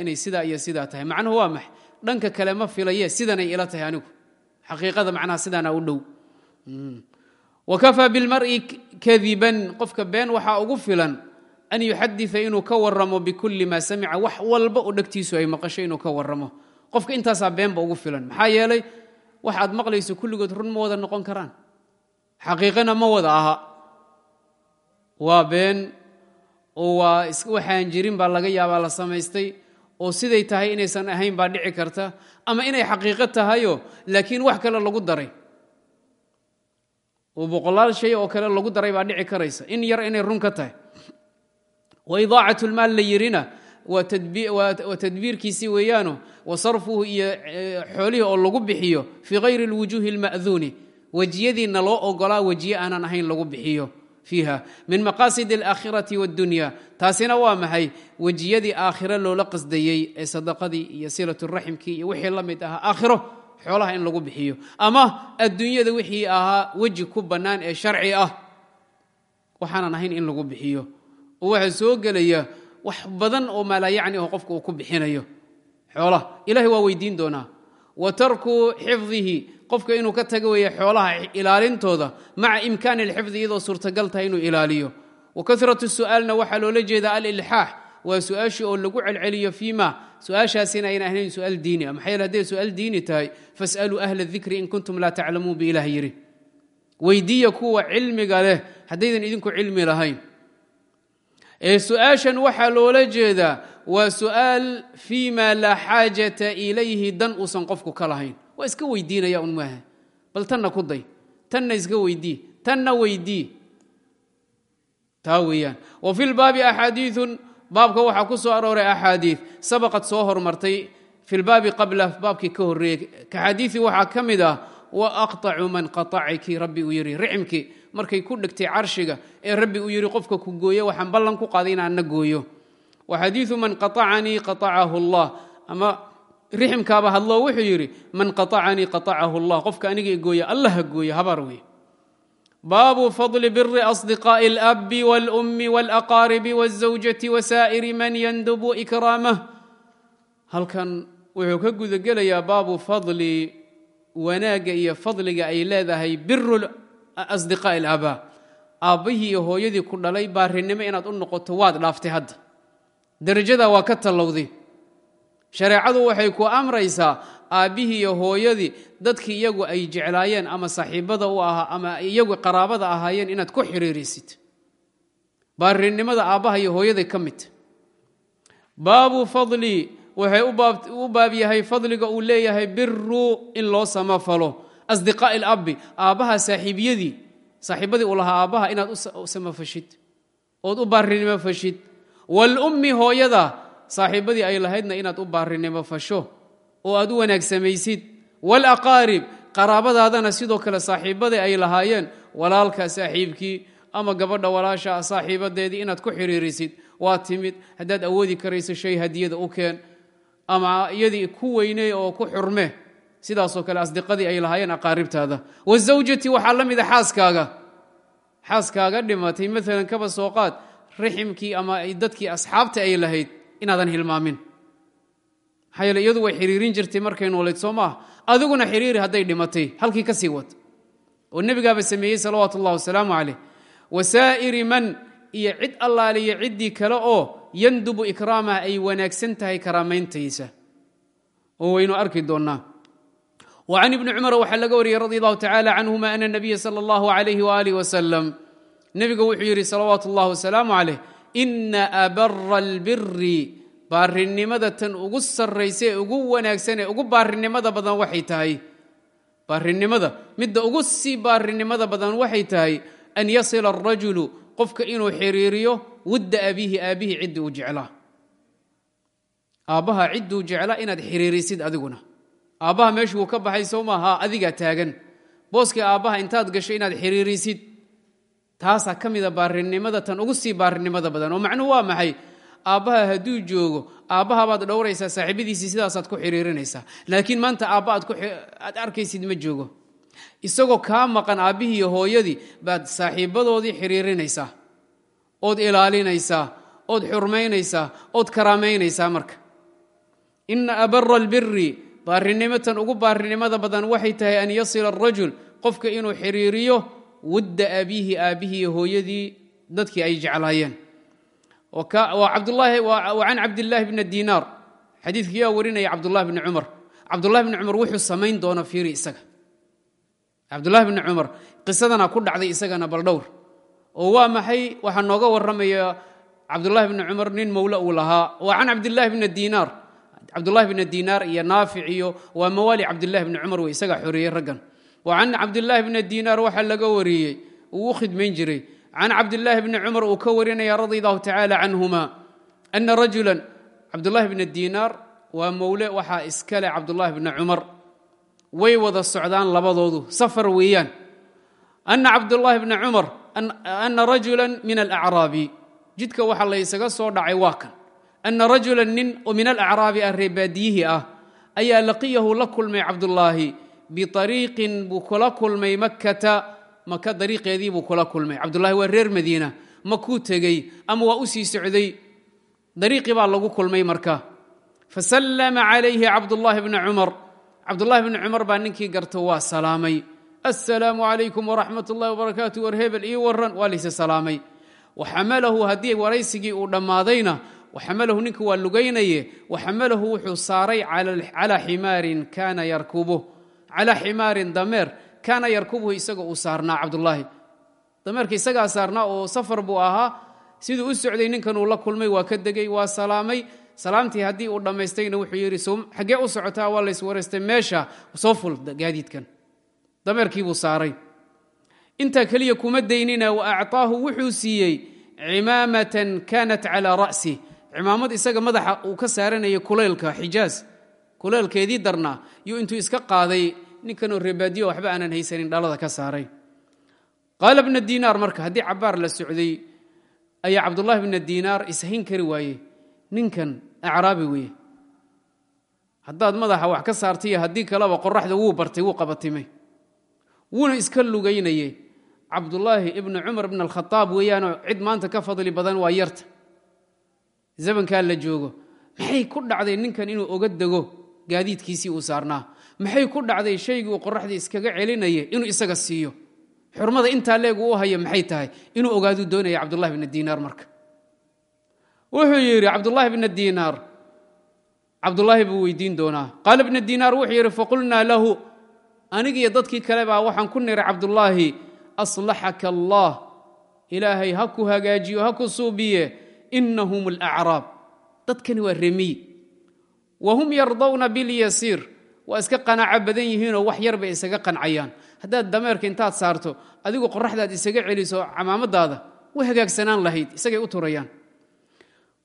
S1: inay sidaa iyo sidaa tahay. Macnuhu waa max. Dhanka kale ma filaye sidanay ila tahay anigu. Xaqiiqada macnaha sidaana u dhow wakafaa bilmari kadiban qofka been waxaa ugu filan an yuxadia inuu ka waramo bikulli maa samica wax walba oo dhegtiisu ay maqasho inuu ka waramo qofka intaasaa beenba ugu filan maxaa yeelay wax aad maqlayso kulligood run ma wada noqon karaan xaqiiqana ma wada aha waa been oo waa waxaan jirin baa laga yaabaa la samaystay oo siday tahay inaysan ahayn baa dhici karta ama inay xaqiiqo tahayo laakiin wax kale lagu daray oo boqolaal shay oo kale lagu daray baa dhici karaysa in yar inay run ka tahay waidaacat lmaal la yirina waa tadbiirkiisii weeyaano wa sarfuhu iyo xoolihii oo lagu bixiyo fii hayri اlwujuuhi اlma'duuni wejiyadiina loo ogolaa wejiye aanan ahayn lagu bixiyo fiiha min maqaasid اlaakhirati wاddunya taasina waa maxay wejiyadii aakhiro loola qasdayey ee sadaqadii iyo silat raximkii iyo wixii la mid ahaa aakhiro xoolaha in lagu bixiyo. Ama adduunyada wixii ahaa weji ku bannaan ee sharci ah waxaanan ahayn in lagu bixiyo. Oo waxaa soo gelaya wax badan oo maalaayacni aho qofka uu ku bixinayo. Xoolaha ilahay waa weydiin doonaa. Wa tarku xifdihi qofka inuu ka taga weeye xoolaha ilaalintooda maca imkaani alxifdi iyadoo suurtagal tahay inuu ilaaliyo. Wa karatu su'aalna waxaa loola jeedaa alilxaax waa su'aashii oo lagu celceliyo fiima. Su'aashaasina ayna ahayn su'aal diini ah. Maxaa yeele hadday su'aal diini tahay? Fas'aluu ahla dikri in kuntum laa taclamuun bi ilah yidhi. Weydiiya kuwa cilmiga leh. Haddaydan idinku cilmi lahayn. Ee su'aashan waxaa loola jeedaa waa su'aal fii ma laa xaajata ilayhi dan uusan qofku ka lahayn. Waa iska weydiinaya un maaha. Bal tanna baabka waxaa ku soo arooray axaadiid sabaqad soo hormartay fi lbaabi qabla baabkii ka horreeyey kaxaadiii waxaa ka mid ah wa aqطacu man qaطaciki rabbi uu yidhi rixmkii markay ku dhegtay carshiga ee rabbi uu yidhi qofka ku gooyo waxaan ballan ku qaaday inaan na gooyo wa xadiiu man qaطacanii qaطacahu اllah ama rixmkaaba hadloo wuxuu yidhi man qaطacanii qaطacahu اllah qofka aniga gooya allah ha gooyo habaar wey baabu fadli biri asdiqaaءi اlabi wاlأmi wاlأqaaribi wالزawjati wasaa'iri man yandubu ikraamah halkan wuxuu ka gudagelayaa baabu fadli wanaagga iyo fadliga ay leedahay biru asdiqaaءi اlabaa aabbihii iyo hooyadii ku dhalay baarinimo inaad u noqoto waad dhaaftay hadda derajada waa ka tallowday shareecadu waxay ku amraysaa aabbihii iyo hooyadii dadkii iyagu ay jeclaayeen ama saaxiibada u ahaa ama iyagu qaraabada ahaayeen inaad ku xiriirisid. Baarinimada aabbaha iyo hooyaday ka midta baabu fadli waxay u baab yahay fadliga uu leeyahay biru in loo samafalo. Asdiqaa'i alabbi aabbaha saaxiibyadii saaxiibadii uu lahaa aabbaha inaad u samafashid ood u baarinimo fashid. Waalummi hooyada saaxiibadii ay lahaydna inaad u baarinimo fasho oo aad u wanaagsamaysid. Waalaqaarib qaraabadaadana sidoo kale saaxiibadii ay lahaayeen. Walaalka saaxiibkii ama gabadha walaasha saaxiibadeedii inaad ku xiriirisid waa timid. Haddaad awoodi karayso shay hadiyada u keen ama iyadii ku weyney oo ku xurme. Sidaasoo kale asdiqadii ay lahaayeen aqaaribtaada. Wazawjati waxaa la mida xaaskaaga. Xaaskaaga dhimatay maalan kaba soo qaad riximkii ama dadkii asxaabta ay lahayd inaadan hilmaamin maxaa yeele iyadu way xiriirin jirtay markay noolayd soo adiguna xiriiri hadday dhimatay halkii ka sii wad. Oo nebigaaba sameeyey salawaatu ullah wasalaamu caleyh wasaa'iri man iyo cid allaaliyo ciddii kale oo yandubu ikraamaha ay wanaagsan tahay karaamayntiisa. Oo waynu arki doonnaa. Wa ibni cumar waxaa laga wariyey radi allahu tacala canhuma ana nabiya sala allahu alayhi waaalih wasalam. Nebigu wuxuu yidhi salawaatu ullah wasalaamu caleyh ina abara albiri baarinimada tan ugu sarraysa ee ugu wanaagsan ee ugu baarinimada badan waxay tahay. Baarinimada midda ugu sii baarinimada badan waxay tahay an yasila arajulu qofka inuu xiriiriyo wudda abiihi aabbihii ciddii uu jeclaa. Aabbaha cidduu jeclaa inaad xiriirisid adiguna. Aabbaha meeshuu ka baxay soo maaha adigaa taagan. Booskii aabbaha intaad gasho inaad xiriirisid taasaa ka mida baarinimada tan ugu sii baarinimada badan oo macnuhu waa maxay aabbaha hadduu joogo aabbahabaad dhowraysaa saaxiibadiisii sidaasaad ku xiriirinaysaa. Laakiin maanta aabba aad arkaysid ma joogo. Isagoo kaa maqan aabbihii iyo hooyadii baad saaxiibadoodii xiriirinaysaa ood ilaalinaysaa ood xurmaynaysaa ood karaamaynaysaa marka. Ina abara albiri baarinimatan ugu baarinimada badan waxay tahay an yasila arajul qofka inuu xiriiriyo wudda abiihi aabbihii iyo hooyadii dadkii ay jeclaayeen can cabdilaahi bni dinaar xadiidkiyaa warinaya cabdulahi bni cumar. Cabdulahi bni cumar wuxuu samayn doona fiiri isaga. Cabdulahi bni cumar qisadana ku dhacday isagana baldhowr. Oo waa maxay? Waxaa nooga waramaya cabdulahi bni cumar nin mowle uu lahaa. Waa can cabdilaahi bni dinaar cabdulahi bni dinaar iyo naafic iyo waa mawaali cabdilahi bni cumar wey isagaa xoreeyey wa can cabdilaahi bni dinaar waxaa laga wariyey. Uu u khidmayn jiray can cabdilaahi bni cumar uu ka warinaya radi allahu tacaala canhuma ana rajulan cabdulahi bni dinaar waa mowle waxaa iskale cabdulahi bni cumar way wada socdaan labadoodu safar weeyaan ana cabdulaahi bni cumar ana rajula min alacraabi jidka waxa laysaga soo dhacay waa kan ana rajula nin oo min alacraabi ah reebaadiyihii ah ayaa laqiyahu la kulmay cabdulaahi biariiqin buu kula kulmay makkata maka dariiqeedii buu kula kulmay. Cabdulahi waa reer madiina. Makuu tegey ama waa u sii socday? Dariiqii baa lagu kulmay marka. Fasallama calayhi cabdulaahi bni cumar. Cabdulahi bni cumar baa ninkii garto waa salaamay. Assalaamu calaykum waraxmat ullahi wabarakaatu war hebel waa layse salaamay. Waxamalahu haddii waraysigii uu dhammaadayna waxamalahu ninka waa lugaynaye waxamalahu wuxuu saaray calaa ximaarin kaana yarkubuh calaa ximaarin dameer kaana yarkubuhu isaga uu saarnaa cabdulaahi dameerka isagaa saarnaa oo safar buu ahaa. Siduu u socday ninkan uu la kulmay waa ka degey waa salaamay. Salaamtii haddii uu dhammaystayna wuxuu yidhi xaggee u socotaa waa lays waraystay meesha soo ful gaadiidkan. Dameerkiibuu saaray. Intaa keliya kuma daynina wa acطaahu wuxuu siiyey cimaamatan kanat calaa ra'si. Cimaamad isaga madaxa uu ka saaranayay kulaylka xijaaz. Kulaylkeedii darnaa yuu intuu iska qaaday ninkanoo reebaadiyo waxba aanan haysanin dhalada ka saaray. Qaala bna dinaar marka haddii cabaar la socday ayaa cabdulahi bna dinaar ishayn kari waaye ninkan acraabi weeye. Haddaad madaxa wax ka saartaiyo haddii kaleba qoraxda wuu bartay wuu qabatimay. Wuuna iska lugaynaye cabdulaahi ibnu cumar bn alkhaaab weeyaanoo cid maanta ka fadli badan waa yarta. Zamankaa la joogo. Maxay ku dhacday ninkan inuu oga dego gaadiidkiisii uu saarnaa maxay ku dhacday shaygii uu qoraxdii iskaga celinaya inuu isaga siiyo? Xurmada intaa leegu u hayo maxay tahay? Inuu ogaaduu doonaya cabdulahi bna dinaar marka. Wuxuu yidhi cabdulaahi bna dinaar cabdulaahi buu weydiin doonaa. Qaala bna dinaar wuxuu yidhi faqulnaa lahu anigiiyo dadkii kale baa waxaan ku niray cabdulaahi aslaxaka allah. Ilaahay ha ku hagaajiyo ha ku suubiye. Inahum alacraab dadkani waa remiy wahum yardawna bilyasiir waa iska qanaaco badan yihiinoo wax yar isaga qancayaan haddaad dameerka intaad saarto adigu qoraxdaad isaga celiso camaamadaada way hagaagsanaan lahayd isagay u turayaan.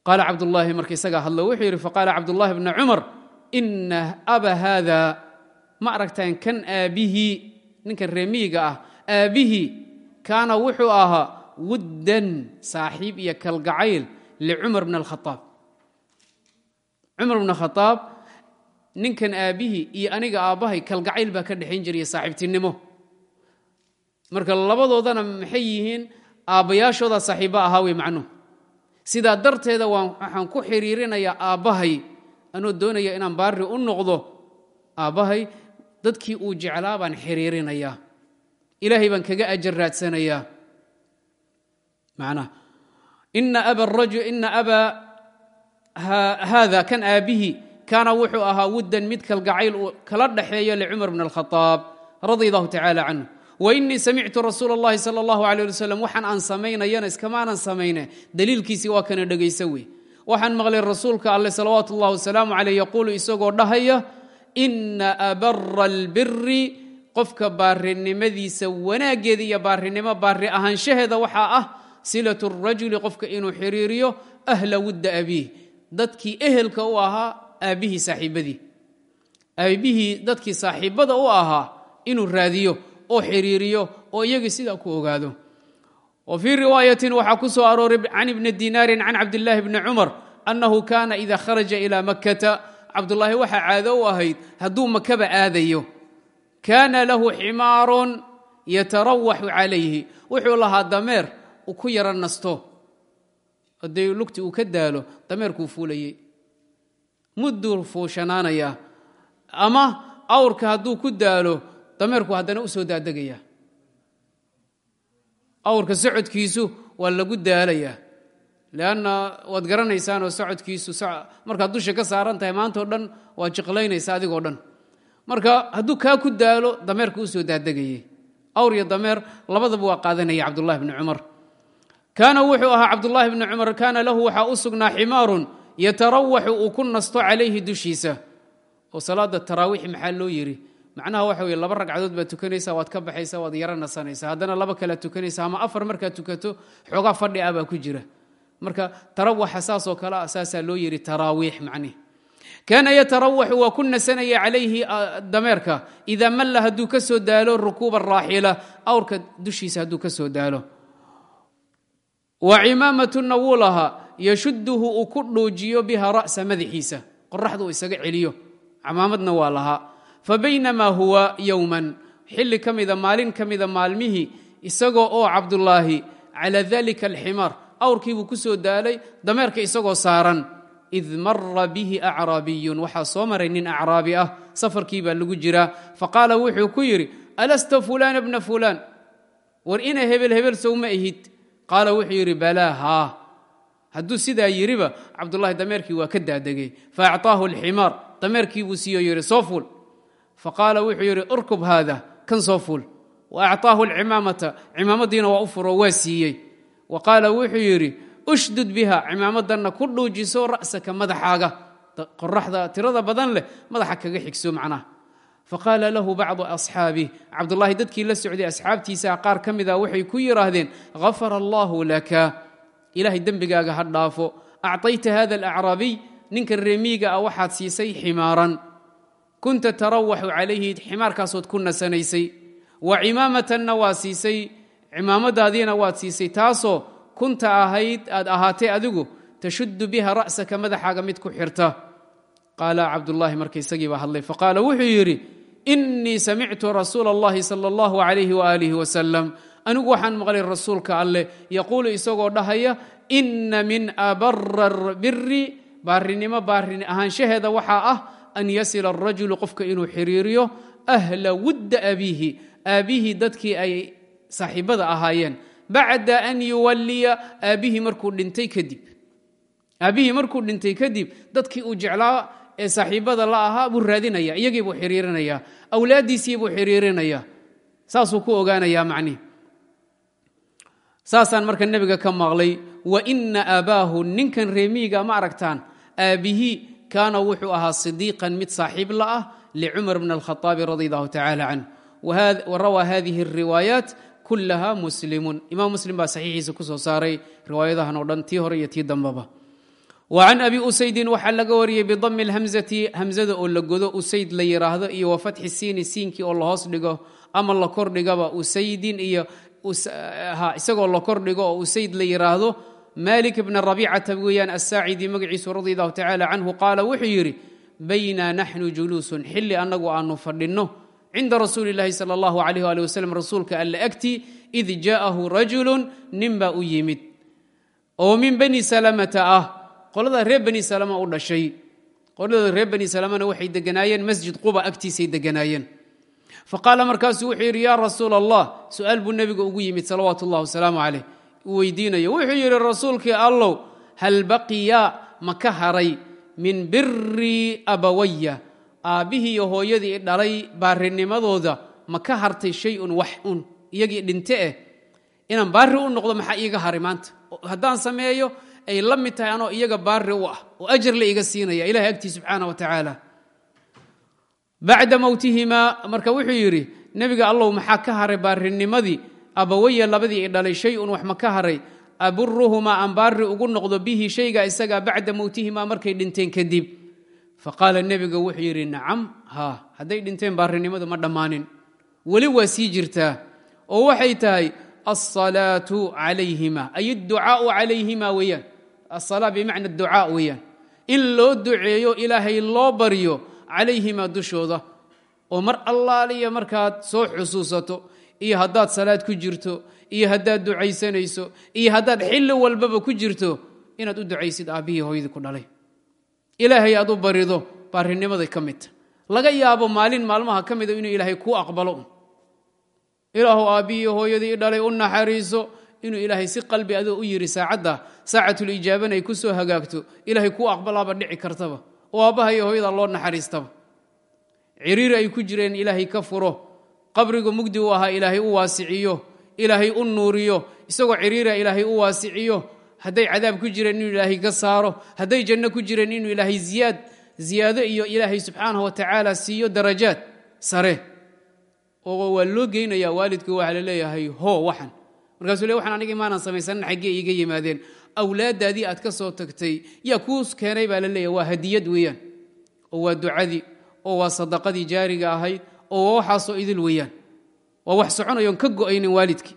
S1: Qaala cabdulaahi marka isagaa hadlo wuxuu yidhi faqaala cabdulaahi bna cumar ina aba haada ma aragtaan kan aabbihii ninkan reemiyiga ah aabbihii kaana wuxuu ahaa wuddan saaxiib iyo kalgacayl licumar bn alkhaaab cumar bn khaaab ninkan aabbihii iyo aniga aabbahay kalgacayl baa ka dhexayn jiraya saaxiibtinimo. Marka labadoodana maxay yihiin aabbayaashooda saaxiibba ahaa wey macnuhu sidaa darteeda waxaan ku xiriirinayaa aabbahay anoo doonaya inaan baari u noqdo. Aabbahay dadkii uu jeclaa baan xiriirinayaa. Ilaahay baan kaga ajar raadsanayaa. Macnaha ina aba haada kan aabbihii kaana wuxuu ahaa wuddan mid kalgacayl uu kala dhaxeeyo licumar bn alkhaaab radia allahu tacaala canhu wainii samictu rasuul اllahi sal اllahu alيh ali waslm waxaan aan samaynayana iskamaanan samayne daliilkiisii waa kana dhegaysa wey waxaan maqlay rasuulka alle salawaatu اllah wasalaamu caleyh yaquulu isagoo dhahaya ina abara albiri qofka baarinimadiisa wanaaggeeda iyo baarinimo baari ahaanshaheeda waxaa ah silat rajuli qofka inuu xiriiriyo ahla wudda abiih dadkii ehelka u ahaa aabbihii saaxiibadii. Aabbihii dadkii saaxiibada u ahaa inuu raadiyo oo xiriiriyo oo iyagii sidaa ku ogaado. Wa fii riwaayatin waxaa ku soo arooray can ibni dinaarin can cabdillaahi bni cumar annahu kaana ida kharaja ilaa makkata. Cabdulaahi waxaa caado u ahayd hadduu makaba aadayo kaana lahu ximaarun yatarawaxu calayhi. Wuxuu lahaa dameer ku yaro nasto. Haddii lugti uu ka daalo dameerkuu fuulayey mudduu fuushanaanayaa ama awrka hadduu ku daalo dameerku haddana u soo daadegaya. Awrka socodkiisu waa lagu daalayaa leanna waad garanaysaanoo socodkiisu markaad dusha ka saaran tahay maanta o dhan waad jiqlaynaysa adigoo dhan. Marka hadduu kaa ku daalo dameerka u daadegayay. Awr iyo dameer labadaba waa qaadanaya cabdulahi bni cumar. Kaana wuxuu ahaa cabdulaahi bni cumar kaana lahu waxaa u sugnaa ximaarun yatarawaxu uu ku nasto calayhi dushiisa. Oo salaada taraawiixi maxaa loo yidhi? Macnaha waxa weye laba ragcadood baad tukanaysaa waad ka baxaysaa waad yaro nasanaysaa haddana laba kalaad tukanaysaa ama afar markaad tukato xoogaa fadhi ah baa ku jira. Marka tarawaxa saasoo kale ah saasaa loo yidhi taraawiix macnihi kaana yatarawaxu waa ku nasanaya calayhi dameerka. Idaa malla hadduu ka soo daalo rukuuba raaxila awrka dushiisa hadduu ka soo daalo. Wa cimaamatuna wuu lahaa yashuduhu uu ku dhuujiyo biha ra'sa madaxiisa. Qoraxda uu isaga celiyo. Camaamadna waa lahaa. Fabaynamaa huwa yowman xilli ka mida maalin ka mida maalmihii isagoo oo cabdulaahi cala dalika alximaar. Awrkiibuu ku soo daalay dameerka isagoo saaran. Id mara bihi acraabiyun. Waxaa soo maray nin acraabi ah. Safarkii baa lagu jiraa. Faqaala wuxuu ku yidhi alasta fulaana bna fulaan? War ina hebel hebel sow ma ihid qaala wuxuu yidhi balaa haa hadduu sidaa yidhiba cabdulahi dameerkii waa ka daadegay faacطaahu alximaar. Dameerkii buu siiyo yidhi soo fuul. Faqaala wuxuu yidhi urkub haada kan soo fuul. Wa acطaahu alcimaamata. Cimaamadiina waa u furo waa siiyey. Wa qaala wuxuu yidhi ushdud biha cimaamadanna ku dhuujiso ra'saka madaxaaga. Qoraxda tirada badan leh madaxa kaga xigso macnaha. Faqaala lahu bacdu asxaabih cabdulaahi dadkii la socday asxaabtiisa qaar ka mida waxay ku yidhaahdeen gafara allahu laka ilaahay dembigaaga ha dhaafo acطayta hada alacraabiy ninka reemiiga ah waxaad siisay ximaaran kunta tarawaxu calayhi ximaarkaasood ku nasanaysay wa cimaamatanna waa siisay cimaamadaadiina waad siisay taasoo kunta ahayd aad ahaatay adigu tashudu biha ra'saka madaxaaga mid ku xirta qaala cabdulaahi marka isagii baa hadlay faqaala wuxuu yidhi inii samictu rasuula اllahi sala اllahu alayh waaalih wasalam anigu waxaan maqlay rasuulka alleh yaquulu isagoo dhahaya ina min abara biri baarinimo baarin ahaanshaheeda waxaa ah an yasila arajulu qofka inuu xiriiriyo ahla wudda abiihi. Aabbihii dadkii ay saaxiibada ahaayeen. Bacda an yuwalliya. Aabbihii markuu dhintay kadib. Aabbihii markuu dhintay kadib dadkii uu jeclaa ee saaxiibada la ahaa buu raadinaya iyagii buu xiriirinaya awlaaddiisii buu xiriirinaya. Saasuu ku ogaanayaa macnihi saasaan marka nebiga ka maqlay wa ina aabaahu ninkan reemiiga ma aragtaan aabbihii kaana wuxuu ahaa sidiiqan mid saaxiib la ah licumar bn alkhaaabi radi allahu tacala canh. Warawaa hadihi اriwaayaat kulaha muslimun. Imam muslim baa saxiixiisa ku soo saaray riwaayadahan oo dhan tii hore iyo tii dambaba. Wa can abi usaydin waxaa laga wariyey bidami اlhamzati hamzada oo la godo usayd la yiraahdo iyo wa fatxi siini siinkii oo la hoos dhigo ama la kordhigaba usaydin iyo isagoo la kordhigo oo usayd la yiraahdo malik bna rabicata weeyaan asaacidi magaciisu radi allahu tacala canhu qaala wuxuu yidhi bayna naxnu juluusun xilli annagu aanu fadhinno cinda rasuuli اllahi salى اllahu alayh ali waslm rasuulka alla agtii id jaءahu rajulu nin baa u yimid oo min bani salamata ah qolada reer bani salama u dhashay qolada reer bani salamana waxay deganaayeen masjid quba agtiisay deganaayeen faqaala markaasuu wuxuu yidhi yaa rasuul allah su'aal buu nebiga ugu yimid salawaatu اllah wasalaamu calayh. Uu weydiinayo wuxuu yidhi rasuulkii allow hal baqiya ma ka haray min biri abawaya aabbihii iyo hooyadii dhalay baarinimadooda ma ka hartay shay-un wax un? Iyagii dhinte eh inaan baari u noqdo maxaa iiga haray maanta? Haddaan sameeyo ay la mid tahay anoo iyaga baari u ah oo ajar la iga siinaya ilahay agtii subxaana wa tacaala bacda mowtihimaa marka wuxuu yidhi nebiga allow maxaa ka haray baarinimadii? Abawaya labadii i dhalay shay-un wax ma ka haray. Aburuhumaa aan baari ugu noqdo bihi shayga isagaa bacda mowtihimaa markay dhinteen kadib. Faqaala nebiga wuxuu yidhi nacam haa hadday dhinteen baarinimadu ma dhammaanin. Weli waa sii jirtaa. Oo waxay tahay alsalaatu calayhima. Ay adducaau calayhima weeyaan. Asala bimacna ducaa weeyaan. In loo duceeyo ilaahay loo baryo calayhimaa dushooda. oo mar allaaliya markaad soo xusuusato iyo haddaad salaad ku jirto iyo haddaad ducaysanayso iyo haddaad xilli walbaba ku jirto inaad u ducaysid aabbihii hooyadii ku dhalay. Ilaahay aad u barido baarinimaday ka midta laga yaabo maalin maalmaha ka mida inuu ilaahay kuu aqbalo. Ilaahu aabbihii hooyadii dhalay u naxariiso inuu ilaahay si qalbi adoo u yidhi saacadda saacatulijaabana ay ku soo hagaagto. Ilaahay kuu aqbalaaba dhici kartaba oo aabbaha iyo hooyada loo naxariistaba. Ciriiri ay ku jireen ilaahay ka furo. Qabriga mugdi u ahaa ilaahay u waasiciyo. Ilaahay u nuuriyo. Isagoo ciriira ilaahay u waasiciyo. Hadday cadaab ku jireen inuu ilaahay ka saaro. Hadday janno ku jireen inuu ilaahay ziyaad ziyaado iyo ilaahay subxaanah wa tacaala siiyo darajaad sare. Oo waa loo geynayaa waalidka waxaa la leeyahay ho waxan. Markaasuu le waxan aniga imaanan samaysanin xaggee iiga yimaadeen awlaaddaadii aad ka soo tagtay yaa kuu keenay baa la leeyahay waa hadiyad weeyaan oo waa ducadii oo waa sadaqadii jaariga ahayd oo waa waxaasoo idil weeyaan waa wax soconayoon ka go'aynin waalidkii.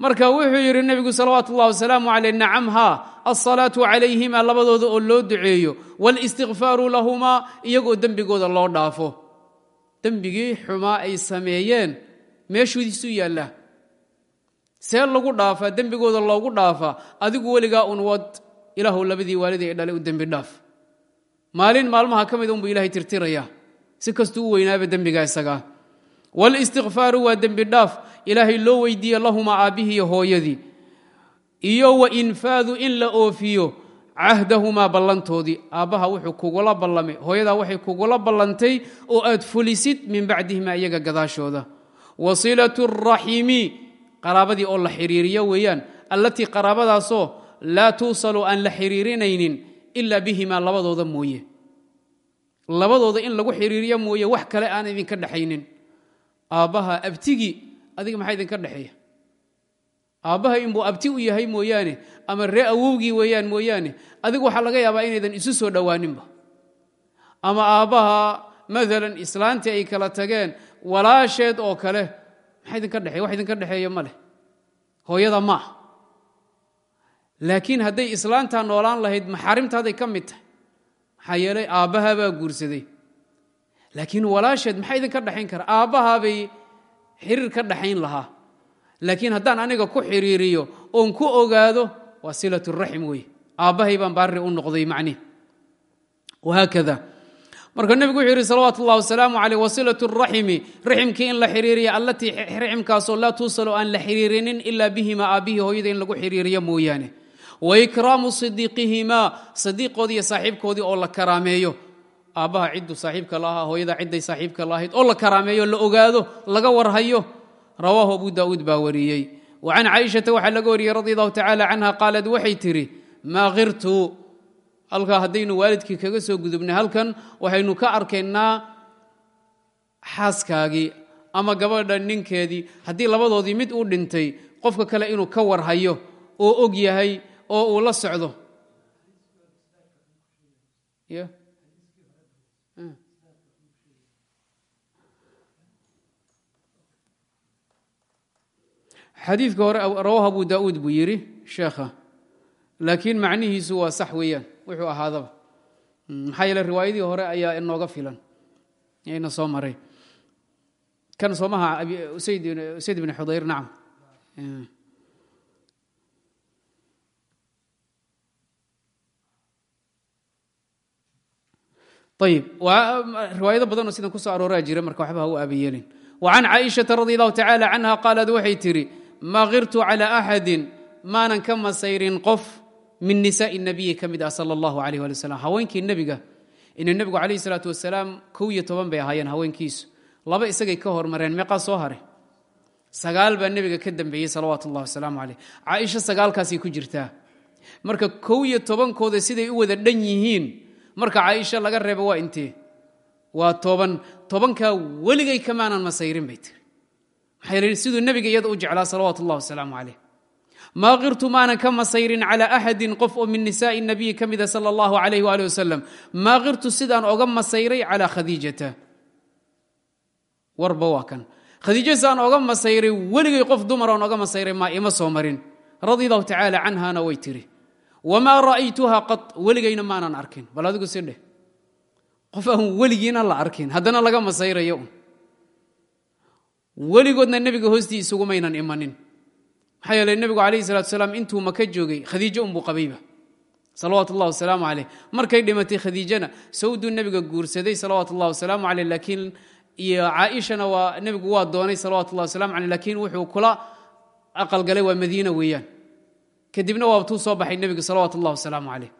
S1: Marka wuxuu yidhi nebigu salawaatu ullahi wasalaamu caleyh nacam haa alsalaatu calayhima labadooda oo loo duceeyo walistikfaaru lahumaa iyagoo dembigooda loo dhaafo. Dembigii xumaa ay sameeyeen meeshuudiisu yaallaa see lagu dhaafaa dembigooda loogu dhaafaa adigu weligaa un wad ilaahu labadii waalida ee dhalay u dembi dhaaf. Maalin maalmaha ka mid unbuu ilahay tirtirayaa. Si kastuu u weynaaba dembiga isagaa walistikfaaru waa dembi dhaaf. Ilaahay loo weydiiye lahumaa aabbihiiyo hooyadii. Iyo wa infaadu in la oofiyo cahdahumaa ballantoodii. Aabbaha wuxuu kugula ballamay hooyadaa waxay kugula ballantay oo aad fulisid min bacdihima iyaga gadaashooda. Wasilatu raximi qaraabadii oo la xiriiriyo weeyaan allatii qaraabadaasoo laa tuusalu aan la xiriirinaynin ilaa bihimaa labadooda mooye. Labadooda in lagu xiriiriyo mooye wax kale aan idinka dhexaynin. Aabbaha abtigii adiga maxaa idinka dhexeeya? Aabbaha inbuu abti u yahay mooyaane ama ree awowgii weeyaan mooyaane adigu waxaa laga yaabaa inaydan isu soo dhowaaninba ama aabbaha maalan islaantii ay kala tageen walaasheed oo kale maxaa idinka dhexeeya? Wax idinka dhexeeya ma leh. Hooyada ma ah laakiin hadday islaantaa noolaan lahayd maxaarimtaaday ka mid tahay. Maxaa yeelay aabbaha baa guursaday. Laakiin walaasheed maxaa idinka dhexayn kara? Aabbahaabay xiriir ka dhaxayn lahaa. Laakiin haddaan aniga ku xiriiriyo oon ku ogaado waa silat raxim wey aabbahay baan baari u noqday macnih wahaakada marka nebigu wuxuu yidhi salawaatu ullahi wasalaamu caleyh wasilat raximi raximkii in la xiriiriya allatii raximkaasoo laa tuusalo aan la xiriirinin ilaa bihima aabbihii hooyada in lagu xiriiriyo mooyaane. Wa ikraamu sidiiqihimaa sadiiqoodii iyo saaxiibkoodii oo la karaameeyo. Aabbaha cidduu saaxiibka laahaa hooyada cidday saaxiibka laahayd oo la karaameeyo la ogaado laga warhayo rawaahu abu daa'uud baa wariyey. Wa can caaishata waxaa laga wariyey radi allahu tacaala canha qaalad waxay tidhi maa khirtu halkaa haddaynu waalidkii kaga soo gudubnay halkan waxaynu ka arkaynaa xaaskaagii ama gabadha ninkeedii. Haddii labadoodii mid uu dhintay qofka kale inuu ka warhayo oo og yahay oo uu la socdo. Xadiidka hore rawahu abu daauud buu yidhi sheekha laakiin macnihiisu waa sax weeyaan wuxuu ahaadaba mm, maxaa yeele riwaayadii hore ayaa inooga filan. Ayna soo maray. Kan soomaha sayd bn xudayr nacam ayib um, riwaayado badanoo sidan ku soo arooraa marka waxba ha u aabayeelin wacan caaishaa radi allahu tacaala canha qaalad waxay tidhi ma kirtu cala axadin maanan ka masayrin qof min nisaai nabiyi ka mid ah sal allahu alayh ali wslam haweenkii nebiga inay nebigu calayhi salaatu wasalaam kow iyo toban bay ahaayeen haweenkiisu. Laba isagay ka hormareen meeqaa soo hare. Sagaal baa nebiga ka dambeeyey salawaatu ullahi wasalaamu caleyh caaisha sagaalkaasay ku jirtaa. Marka kow iyo tobankooda siday u wada dhan yihiin marka caaisha laga reebo waa intee? Waa toban. Tobankaa weligay kamaanan masayrin bay tiri. Maxaa yeele siduu nebiga iyada u jeclaa salawaatu ullahi wasalaamu caleyh maa qirtu maanan ka masayrin calى axadin qof oo min nisaaءi الnabiyi ka mida salى اllahu alayh wali wasalam maa qirtu sidaan oga masayray calى khadiijata warba waa kan khadiija sidaan oga masayray weligay qof dumaroon oga masayray maa ima soo marin radi allahu tacaala canhana way tiri wamaa ra'aytuha qad weligayna maanan arkin bal adigu si dheh qof aan weligiina la arkin haddana laga masayrayo un weligoodna nebiga hoostii isugumaynan imanin maxaa yeele nebigu calayhi salatu salaam intuu maka joogay khadiijo unbuu qabayba salawaatu ullahi wasalaamu caleyh markay dhimatay khadiijana sawduu nebiga guursaday salawaatu ullahi wasalaamu caleyh laakiin iyo caaishana waa nebigu waa doonay salawatu ullahi wasalamu caleyh laakiin wuxuu kula aqalgalay waa madiina weeyaan. Kadibna waabtuu soo baxay nebigu salawaatu ullahi wasalaamu caleyh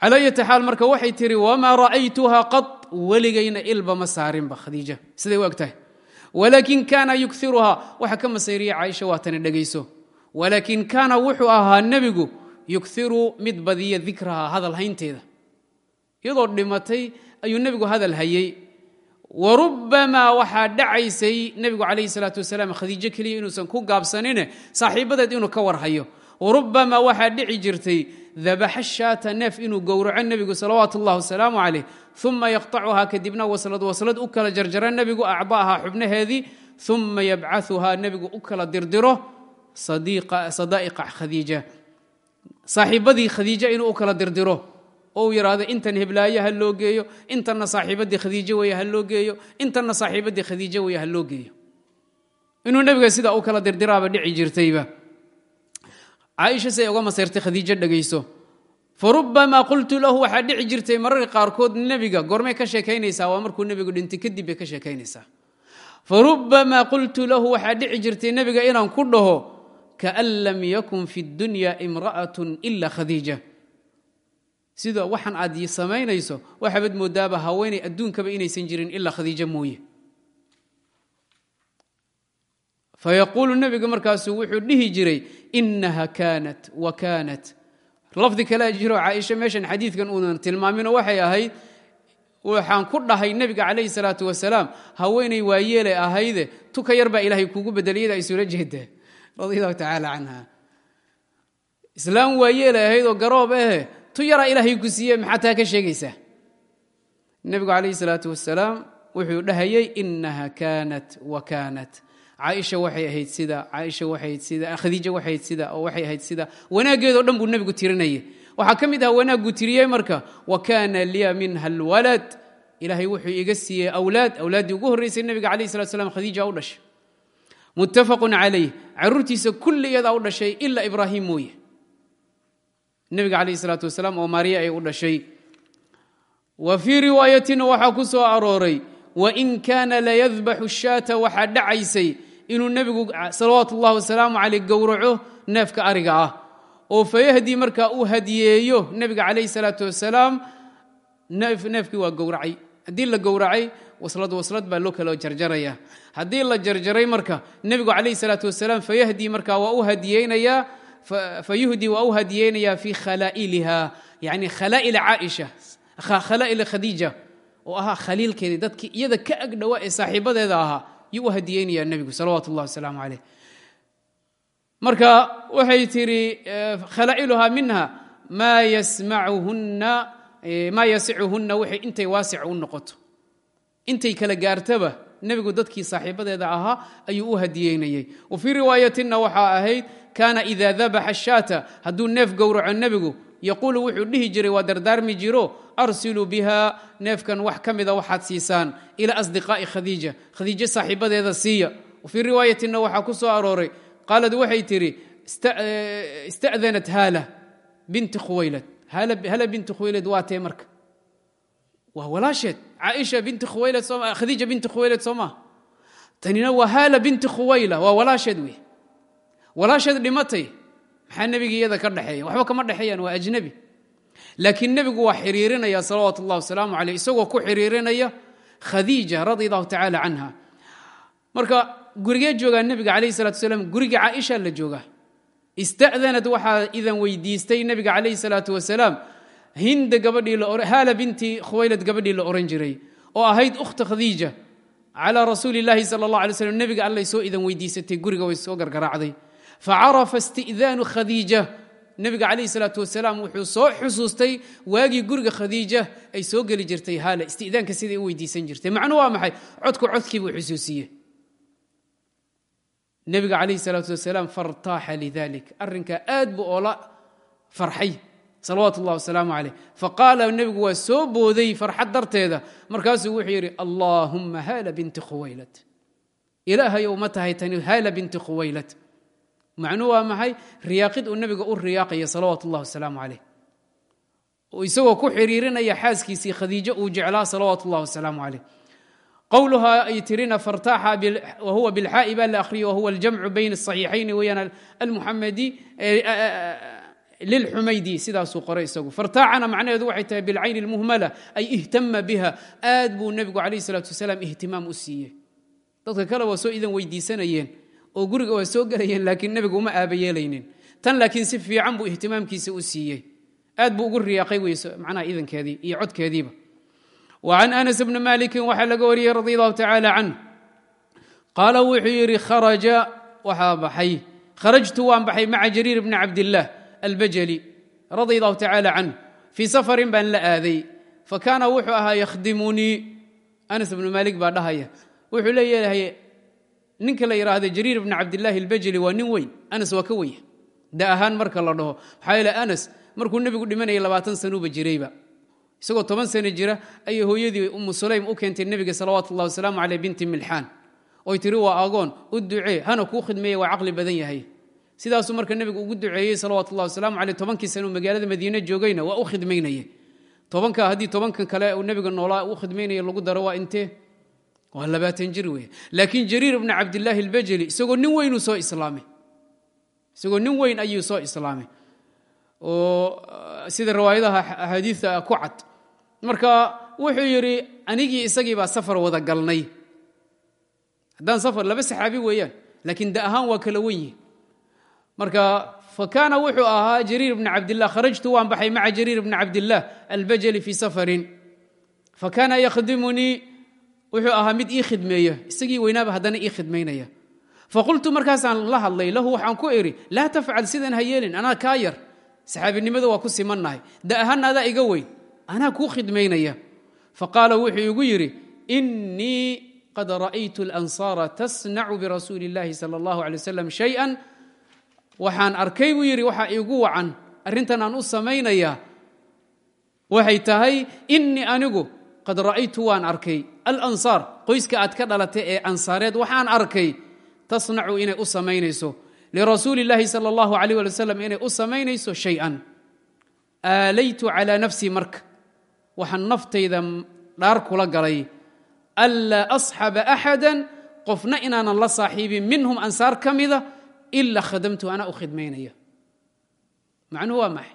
S1: calaa xaal marka waxay tihi wamaa ra'aytuha qad? Weligayna ilba ma saarinba khadiija. Siday u eg walaakin kaana yukiruhaa waxa ka masayriya caaisha waatana dhegayso walaakin kaana wuxuu ahaa nebigu yukiru mid badiya dikraha hadal haynteeda. Iyadoo dhimatay ayuu nebigu hadal hayey warubamaa waxaa dhacaysay nebigu calayhi salaatu wasalaam khadiijo keliya inuusan ku gaabsanine saaxiibadeed inuu ka warhayo. Warubamaa waxaa dhici jirtay dabaxa shaata neef inuu gowraco nebigu salawaatu ullahi wasalaamu caleyh uma yaqtacuhaa kadibna waslad waslad u kala jarjaro nebigu acdaaha xubnaheedii uma yabcauhaa nebigu u kala dirdiro sadaa'iqa khadiija saaxiibadii khadiija inuu u kala dirdiro oo uu yidhaahdo intan heblaaye ha loo geeyo intanna saaxiibadii khadiijo weeye ha loo geeyo intanna saaxiibadii khadiijo weeye ha loo geeyo inuu nebiga sidaa u kala dirdiraaba dhici jirtayba caaisha siay uga masayrtay khadiijo dhegayso farubamaa qultu lahu waxaa dhici jirtay mararka qaarkood nebiga goormay ka sheekaynaysaa waa markuu nebigu dhintay kadib bay ka sheekaynaysaa. Farubamaa qultu lahu waxaa dhici jirtay nebiga inaan ku dhaho kaan lam yakun fi dunya imra'atun ila khadiija. Sida waxaan aad samaynayso waxaabad inaysan jirin ilaa khadiijo fayaquulu nebiga markaasu wuxuu dhihi jiray inaha kaanat wa kaanat. Lafdi kalea jiro caaisha meeshan xadiidkan uunan tilmaamino waxay ahayd waxaan ku dhahay nebiga calayhi salaatu wasalaam haweenay waayeelay ahayde tuka yar baa ilaahay kugu bedeliyada isula jeedaa radi allahu tacaala canha. Islaam waayeelay ahayd oo garoob ahe tu yaraa ilaahay ku siiye maxaa taa ka sheegaysaa nebigu calayhi salaatu wasalaam wuxuu dhahayay inaha kaanat wa kaanat caaisha waxay ahayd sida caaisha waxay ahayd sida khadiija waxay ahayd sida oo waxay ahayd sida. Wanaaggeedoo dhan buu nebigu tirinayay. Waxaa ka mid aha wanaaggu tiriyey marka wa kaana liya minha alwalad. Ilaahay wuxuu iga siiyey awlaad awlaaddii ugu horraysay nebiga calayh salat slam khadiija u dhashay. Muttafaqun calayh carruurtiisa kulli iyadaa u dhashay ilaa ibraahim mooye. Nebiga calayh salaatu wasalaam oo maariya ay u dhashay. Wa fii riwaayatina waxaa ku soo arooray wain kaana layadbaxu shaata waxaa dhacaysay inuu nebigu salawaatu ullahi wasalaamu caleyh gowraco neefka ariga ah. Oo fayahdii markaa uu hadiyeeyo nebiga calayhi salaatu wasalaam neefkii waa gowracay. Haddii la gowracay waslad waslad baa loo kala jarjaraya. Haddii la jarjaray marka nebigu calayhi salaatu wasalaam fayahdii markaa waa u hadiyeynayaa fayuhdii waa u hadiyeynayaa fii khalaa'iliha yani khalaa'ila caaisha khalaa'ila khadiija oo ahaa khaliilkeedii dadkii iyada ka ag ee saaxiibadeeda ahaa yuu u hadiyeynayaa nebigu salawaatu ullahi wasalaamu caleyh marka waxay tidhi khalaa'iluhaa minha maa yasmacuhunna maa yasicuhunna waxay intay waasic u noqoto. Intay kala gaartaba nebigu dadkii saaxiibadeeda ahaa ayuu u hadiyeynayey wa fii riwaayatina waxaa ahayd kaana ida dabaxa shaata hadduu neef gowraco nebigu yaquulu wuxuu dhihi jiray waa dardaarmi jiro arsiluu biha. Neefkan wax ka mida waxaad siisaan ila asdiqaa'i khadiija. Khadiijo saaxiibadeeda siiya. Fii riwaayatina waxaa ku soo arooray qaalad waxay tidhi ista'danat haala binti khuwaylad. Hala binti khuwaylad waa tee marka. Waa walaasheed. Caaisha binti khuwaylad khadiija binti khuwaylad soo maa tanina waa haala binti khuwayla. Waa walaasheed wey walaasheed dhimatay maxaa nebiga iyada ka dhexeeya waxba kama dhexeeyaan waa ajnabi. Laakiin nebigu waa xiriirinaya salawaatu اllah wasalaamu aleyh isagoo ku xiriirinaya khadiija radi allahu tacaala canha marka gurigee joogaa nebiga alayh salatu salaam guriga caaisha la joogaa istadanad waxaa idan weydiistay nebiga calayh salaatu wasalaam hinda gabadhiihaala binti khuwaylad gabadhii la oran jiray oo ahayd ukhta khadiija. Calaa rasuuli illaahi sal اllah alay slm nebiga allay soo idan weydiisatay guriga way soo gargaraacday facarafa isti'daanu khadiija nebiga calayh salaatu wasalaam wuxuu soo xusuustay waagii guriga khadiija ay soo geli jirtay haala isti'daanka siday u weydiisan jirtay macnu waa maxay codku codkiibuu xusuusiye nebiga calayh salaatu wasalaam fartaaxa lidalik arrinkaa aad buu oola farxay salawaatu اllah wasalaamu calayh faqaala nebigu waa soo booday farxad darteeda markaasuu wuxuu yidhi allaahumma haala binti khuwaylad macnuu waa maxay riyaaqid uu nebiga u riyaaqaya salawaatu اllah wasalaamu calayh isagoo ku xiriirinaya xaaskiisii khadiijo uu jeclaa salawaatu اllah wasalaamu calayh qowluhaa ay tirina fartaaxa wahuwa bilxaa'i baa la akhriyo wahuwa aljamcu bayna asaxiixayni weyaan almuxamadi lilxumaydi sidaasuu qoray isagu fartaacana macnaheedu waxay tahay bilcayni اlmuhmala ay ihtama biha aad buu nebigu calayh salaatu wasalaam ihtimaam u siiyey dadka kale waa soo idan weydiisanayeen oo guriga waa soo gelayeen laakiin nebigu uma aaba yeelaynin tan laakiin si fiican buu ihtimaamkiisa u siiyey. Aad buu ugu riyaaqay wey macnaha idankeedii iyo codkeediiba. Wa can anas bni malikin waxaa laga wariyey radi allahu tacaala canh qaala wuxuu yidhi kharaja waxaa baxay. Kharajtu waan baxay maca jariir bni cabdillaah albajali radi allahu tacaala canh fii safarin baan la aaday. Fa kaana wuxuu ahaa yakhdimunii anas bnu maalik baa dhahaya. Wuxuu leeyahay ninka la yidhaahdo jariir bni cabdillaahi albajali waa nin weyn. Anas waa ka wenya da ahaan marka la dhaho. Maxaa anas markuu nebigu dhimanayay labaatan sanuuba jirayba isagoo toban sano jira ayay hooyadii umu sulaym u keentay nebiga salawaatu ullahi wasalaamu caleyh binti milxaan. Oy tiri waa agoon u ducee hana kuu khidmeeye waa caqli badan yahay. Sidaasuu marka nebigu ugu duceeyey salawaatu wasalaamu caleyh tobankii sano magaalada madiine joogayna waa u khidmaynaye tobanka haddii tobankan kale uu nebiga noolaa u khidmaynaya lagu daro waa intee waa labaatan jir wey laakiin jariir bni cabdillaahi albajali isagoo nin weynuu soo islaamay isagoo nin weyn ayuu soo islaamay oo sida riwaayadaha axaadiista ku cad. Marka wuxuu yidhi anigii isagii baa safar wada galnay. Haddaan safar laba saxaabi weeyaan laakiin da ahaan waa kala wen yihiin marka fa kaana wuxuu ahaa jariir bni cabdillah kharajtu waan baxay maca jariir bni cabdillaah albajali fii safarin. Fa kaana yakhdimunii wuxuu ahaa mid ii khidmeeya isagii weynaaba haddana ii khidmaynaya. Faqultu markaasaan la hadlay lahu waxaan ku idhi laa tafcal sidan ha yeelin anaa kaa yar. Saxaabinimada waa ku simannahay da ahaana adaa iga weyn anaa kuu khidmaynaya. Faqaala wuxuu igu yidhi innii qad ra'aytu alansaara tasnacu birasuuli اllahi sala allahu alay wasalam shay-an. Waxaan arkay buu yidhi waxaa iigu wacan arrintan aan u samaynayaa. Waxay tahay innii anigu qad ra'aytu waan arkay. Alansaar qoyska aad ka dhalatay ee ansaareed waxaan arkay tasnacu inay u samaynayso. Lirasuuli اllahi sal اllahu alayh ali wasalam inay u samaynayso shay-an. Aalaytu calaa nafsii marka waxaan naftayda dhaar kula galay. Anlaa asxaba axada qofna inaanan la saaxiibin minhum ansaar ka mida ila khadamtu anaa u khidmaynaya. Macnuhu waa maxay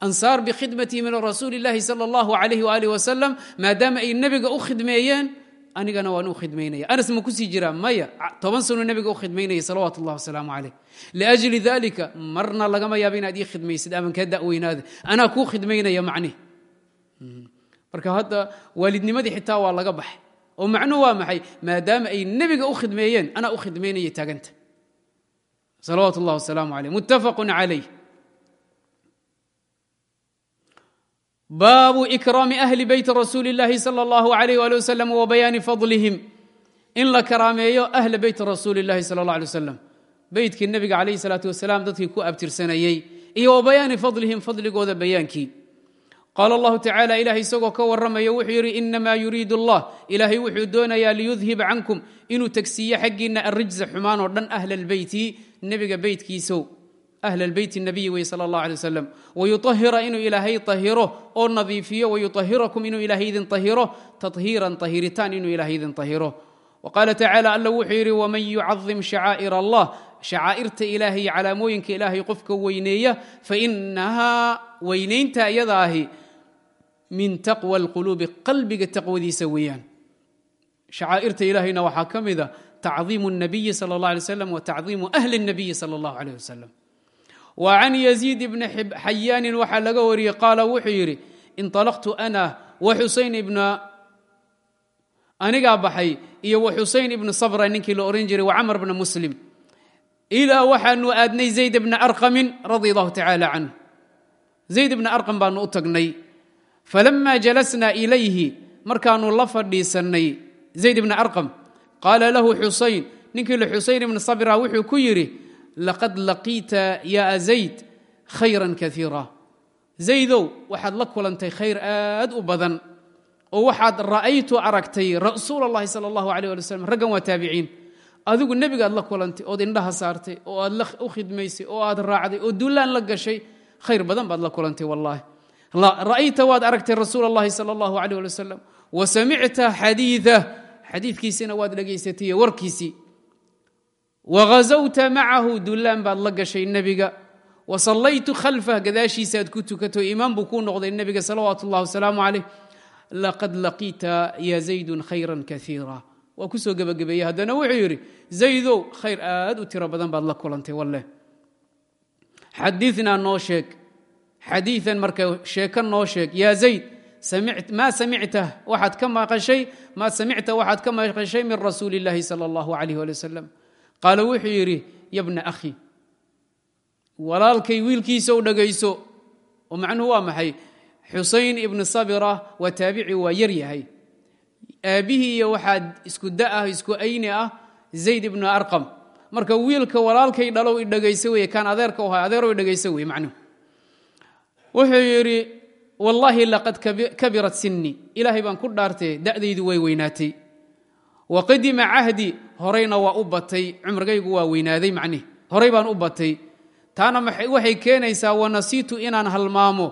S1: ansaar bikhidmatii min rasuuli اllahi sal اllahu alayh waalih wasalam maadaama ay nebiga u khidmeeyeen anigana waan u khidmaynaya anas ma kusii jiraa maya toban sano nebiga u khidmaynaya salawaatu ullahi wasalaamu calayh liajli dalika marna lagama yaaba inaad ii khidmaysid aman kaa da'weynaada anaa kuu khidmaynaya macnih marka hadda waalidnimadii xitaa waa laga baxay oo macnuhu waa maxay maadaama ay nebiga u khidmeeyeen anaa u khidmaynaya taaganta salawaatu اllah wasalaamu alayh muttafaqu calayh baabu ikraami ahli beyti rasuuli اllahi salى اllahu alayh ali wasalam wa bayaani fadlihim in la karaameeyo ahla beyti rasuuli اllahi sala اllah alay wasalam beytkii nebiga calayh salaatu wasalaam dadkii ku abtirsanayey iyo wa bayaani fadlihim fadligooda bayaankii qaala allahu tacala ilahay isagoo ka warramaya wuxuu yidhi inamaa yuriidu allah ilaahay wuxuu doonayaa liyudhiba cankum inuu tegsiiyo xaggiinna alrijza xumaan oo dhan ahla albeyti nebiga beytkiisow ahl albeyti nabiyi wey sala allah alay wasalam wayuahira inuu ilaahay tahiro oo nadiifiyo wayuahirakum inuu ilaahay idin tahiro tahiiran tahiritaan inuu ilaahay idin tahiro waqaala tacala alla wuxuu yidhi waman yucadim shacaa'ir allah shacaa'irta ilaahay iyo calaamooyinka ilaahay qofka weyneeya fainahaa weynaynta iyada ahi min taqwa alquluubi qalbiga taqwadiisa weeyaan shacaa'irta ilaahayna waxaa ka mida tacdiimu الnabiyi salى اllah alay slam wa tacdiimu ahli الnabiyi salى اllah alayh wasalam wa can yaziid bni xayaanin waxaa laga wariyey qaala wuxuu yidhi inطalaqtu ana wa xusayn ibna anigaa baxay iyo wa xusayn ibnu sabra ninkii la ohan jiray wa camr bna muslim. Ilaa waxaanu aadnay zayd bna arqamin radi allahu tacaala canh zayd bna arqam baanu u tagnay falama jalasna ilayhi markaanu la fadhiisannay zayd bna arqam. Qaala ibna laqad laqiita yaa zayd khayran kaiira zaydow waxaad la kulantay khayr aad u badan oo waxaad ra'aytu aragtay rasuul اllahi salى اllahu alيh ali wslam raggan waa taabiciin adigu nebigaad la kulantay ood indhaha saartay oo aad u khidmaysay oo aad raacday oo duulaan la gashay khayr badan baad la kulantay wallahi ra'ayta waad aragtay rasuul اllahi salى اllahu alيh ali wasalam wa samicta xadiiثah xadiidkiisina waad dhegaysatay warkiisii wahazawta macahu duulaan baad la gashay nebiga wa sallaytu khalfah gadaashiisaaad ku tukato imaam buu kuu noqday nebiga salawaatu اllah wasalaamu calayh laqad laqiita ya zaydun khayra kaiira waa ku soo gebagabeeyey haddana wuxuu yidhi zaydow khayr aad u tiro badan baad la kulantay walleh xadiinaa noo sheeg xadiian marka sheeko noo sheeg yaa zayd maa samicta waxaad ka maqashay maa samicta waxaad ka maqashay min rasuuli اllahi salى اllahu alayh ali wasalam qaala wuxuu yidhi yabna akhi walaalkay wiilkiisa u dhegayso oo macnuhu waa maxay? Xusayn ibnu sabira waa taabici waa yar yahay. Aabbihii iyo waxaa isku da ah isku ayni ah zayd ibnu arqam. Marka wiilka walaalkay dhalow i dhegayso weye kaan adeerka u adeerow i dhegayso weye macnuhu wuxuu yidhi wallaahi laqad kabirat sinii ilaahay baan ku dhaartee da'daydu way weynaatay. Wa qadima cahdi horayna waa u batay cumrigaygu waa weynaaday macnihi horay baan u batay taana waxay keenaysaa wanasiitu inaan halmaamo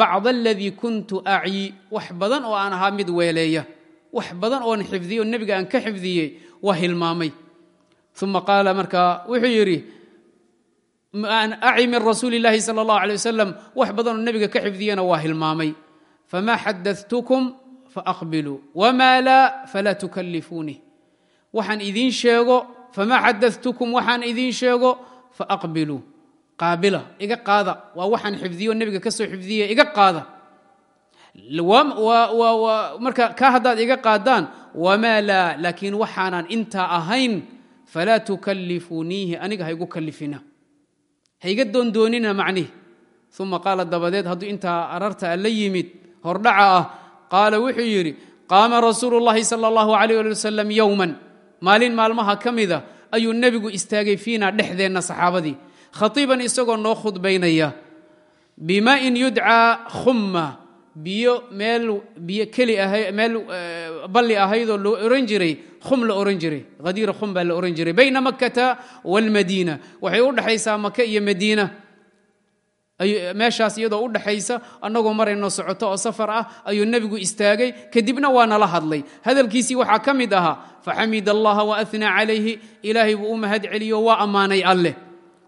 S1: bacd aladii kuntu acyi wax badan oo aan ahaa mid weeleeya wax badan oon xifdiyey oo nebiga aan ka xifdiyey waa hilmaamay uma qaala markaa wuxuu yidhi aci min rasuuli اllahi salى اllah alيه wasalam wax badanoo nebiga ka xifdiyena waa hilmaamay fama xadaثtukum faaqbiluu wma laa falaa tukalifuunih waxaan idiin sheego fama xadatukum waxaan idiin sheego faaqbiluu qaabila iga qaada. Waa waxaan xifdiyo nebiga ka soo xifdiya iga qaada. Marka kaa haddaad iga qaadaan wamaa laa laakiin waxaanan intaa ahayn falaa tukallifuuniihi aniga haygu kalifina hayga doondoonina macnihi uma qaala dabadeed hadduu intaa ararta ah la yimid hordhaca ah. Qaala wuxuu yidhi qaama rasuulu llahi sal اllahu alayh ali wasalam yowman maalin maalmaha ka mida ayuu nebigu istaagay fiina dhexdeenna saxaabadii khaiiban isagoo noo khudbaynaya bimain yudcaa khumma biyo meel biyo keli aha meel balli ahaydoo loo oran jiray khum la oran jiray hadiira khum baa la oran jiray bayna makkata waalmadiina waxay u dhexaysaa maka iyo madiina meeshaas iyadoo u dhexaysa annagoo marayno socoto oo safar ah ayuu nebigu istaagay kadibna waa nala hadlay. Hadalkiisii waxaa ka mid ahaa faxamid allaha waathnaa calayhi ilaahay buu u mahad celiyo waa ammaanay alleh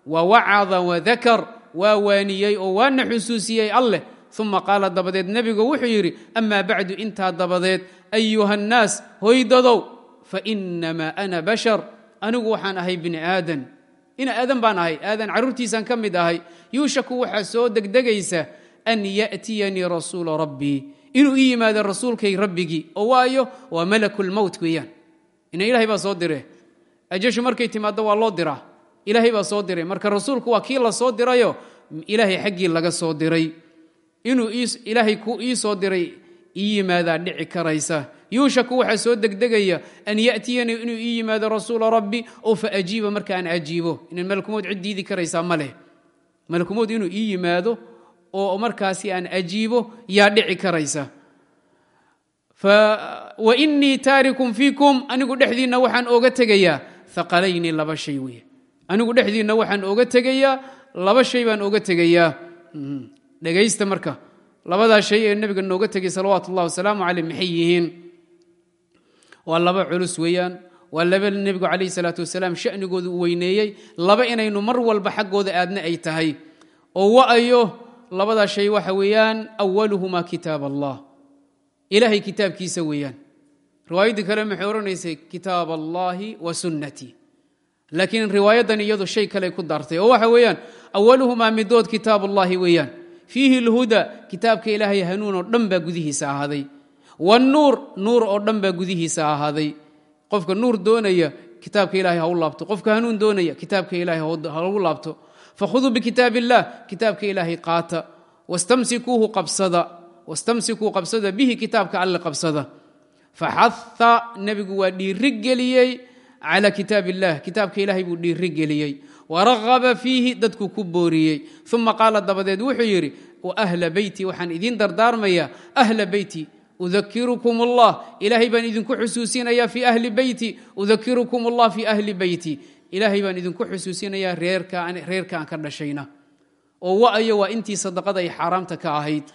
S1: wa wacada wadakar waa waaniyey oo waana xusuusiyey alleh uma qaala dabadeed nebigu wuxuu yidhi amaa bacdu intaa dabadeed ayuha annaas hoydadow fainamaa ana bashar anigu waxaan ahay bini aadan ina aadan baan ahay aadan carruurtiisaan ka mid ahay yuushaku waxaa soo degdegaysa an ya'tiyanii rasuula rabbii. Inuu ii yimaado rasuulkay rabbigii oo waayo waa malakulmowt weeyaan. Ina ilahay baa soo dire ajashu markay timaaddo waa loo diraa. Ilaahay baa soo diray marka rasuulku waa kii la soo dirayo ilaahay xaggii laga soo diray. Inuu ilaahay ku ii soo diray ii yimaadaa dhici karaysa yuushaku waxaa soo degdegaya an ya'tiyanii inuu ii yimaado rasuula rabbi oo fa ajiiba marka aan ajiibo. Inan malkumood cid diidi karaysaa ma leh. Malkumood inuu ii yimaado oo markaasi aan ajiibo yaa dhici karaysa. Wa inii taarikun fiikum anigu dhexdiinna waxaan ooga tegayaa. Haqalayni laba shay weye anigu dhexdiinna waxaan ooga tegayaa laba shay baan ooga tegayaa. Dhegaysta marka. Labadaa shay ee nebiga nooga tegay salawaatu ullahi wasalaamu caleyh maxay yihiin waa laba culus weeyaan. Waa laba nebigu calayhi salaatu wasalaam sha'nigooda u weyneeyey. Laba inaynu mar walba xaggooda aadna ay tahay. Oo wa'ayo labadaa shay waxa weeyaan awaluhumaa kitaab allah. Ilaahay kitaabkiisa weeyaan. Riwaayaddii kale maxay odhanaysay kitaab allaahi wa sunnatii laakiin riwaayadan iyadu shay kale ku dartay oo waxa weeyaan awaluhumaa midood kitaab ullahi weeyaan. Fiihi lhuda kitaabka ilaahay hanuun oo dhan baa gudihiisa ahaaday wanuur nuur oo dhan baa gudihiisa ahaaday. Qofka nuur doonaya kitaabka ilahay ha u laabto. Qofka hanuun doonaya kitaabka ilahay ha ugu laabto. Fakhuduu bikitaab illah kitaabka ilaahay qaata. Wastamsikuuhu qabsada. Wastamsikuu qabsada bihi kitaabka alle qabsada. Faxaha nebigu waa dhiiri geliyey cala kitaab illah kitaabka ilaahay buu dhiiri geliyey waragaba fiihi dadku ku booriyey. Uma qaala dabadeed wuxuu yidhi ahla beyti waxaan idiin dardaarmayaa. Ahla beyti udakirukum allah ilaahay baan idinku xusuusinayaa fii ahli beyti. Udakirukum allah fii ahli beyti. Ilaahay baan idinku xusuusinayaa reerka aan ka dhashayna. Oo wa'ayo waa intii sadaqada ay xaaraamta ka ahayd.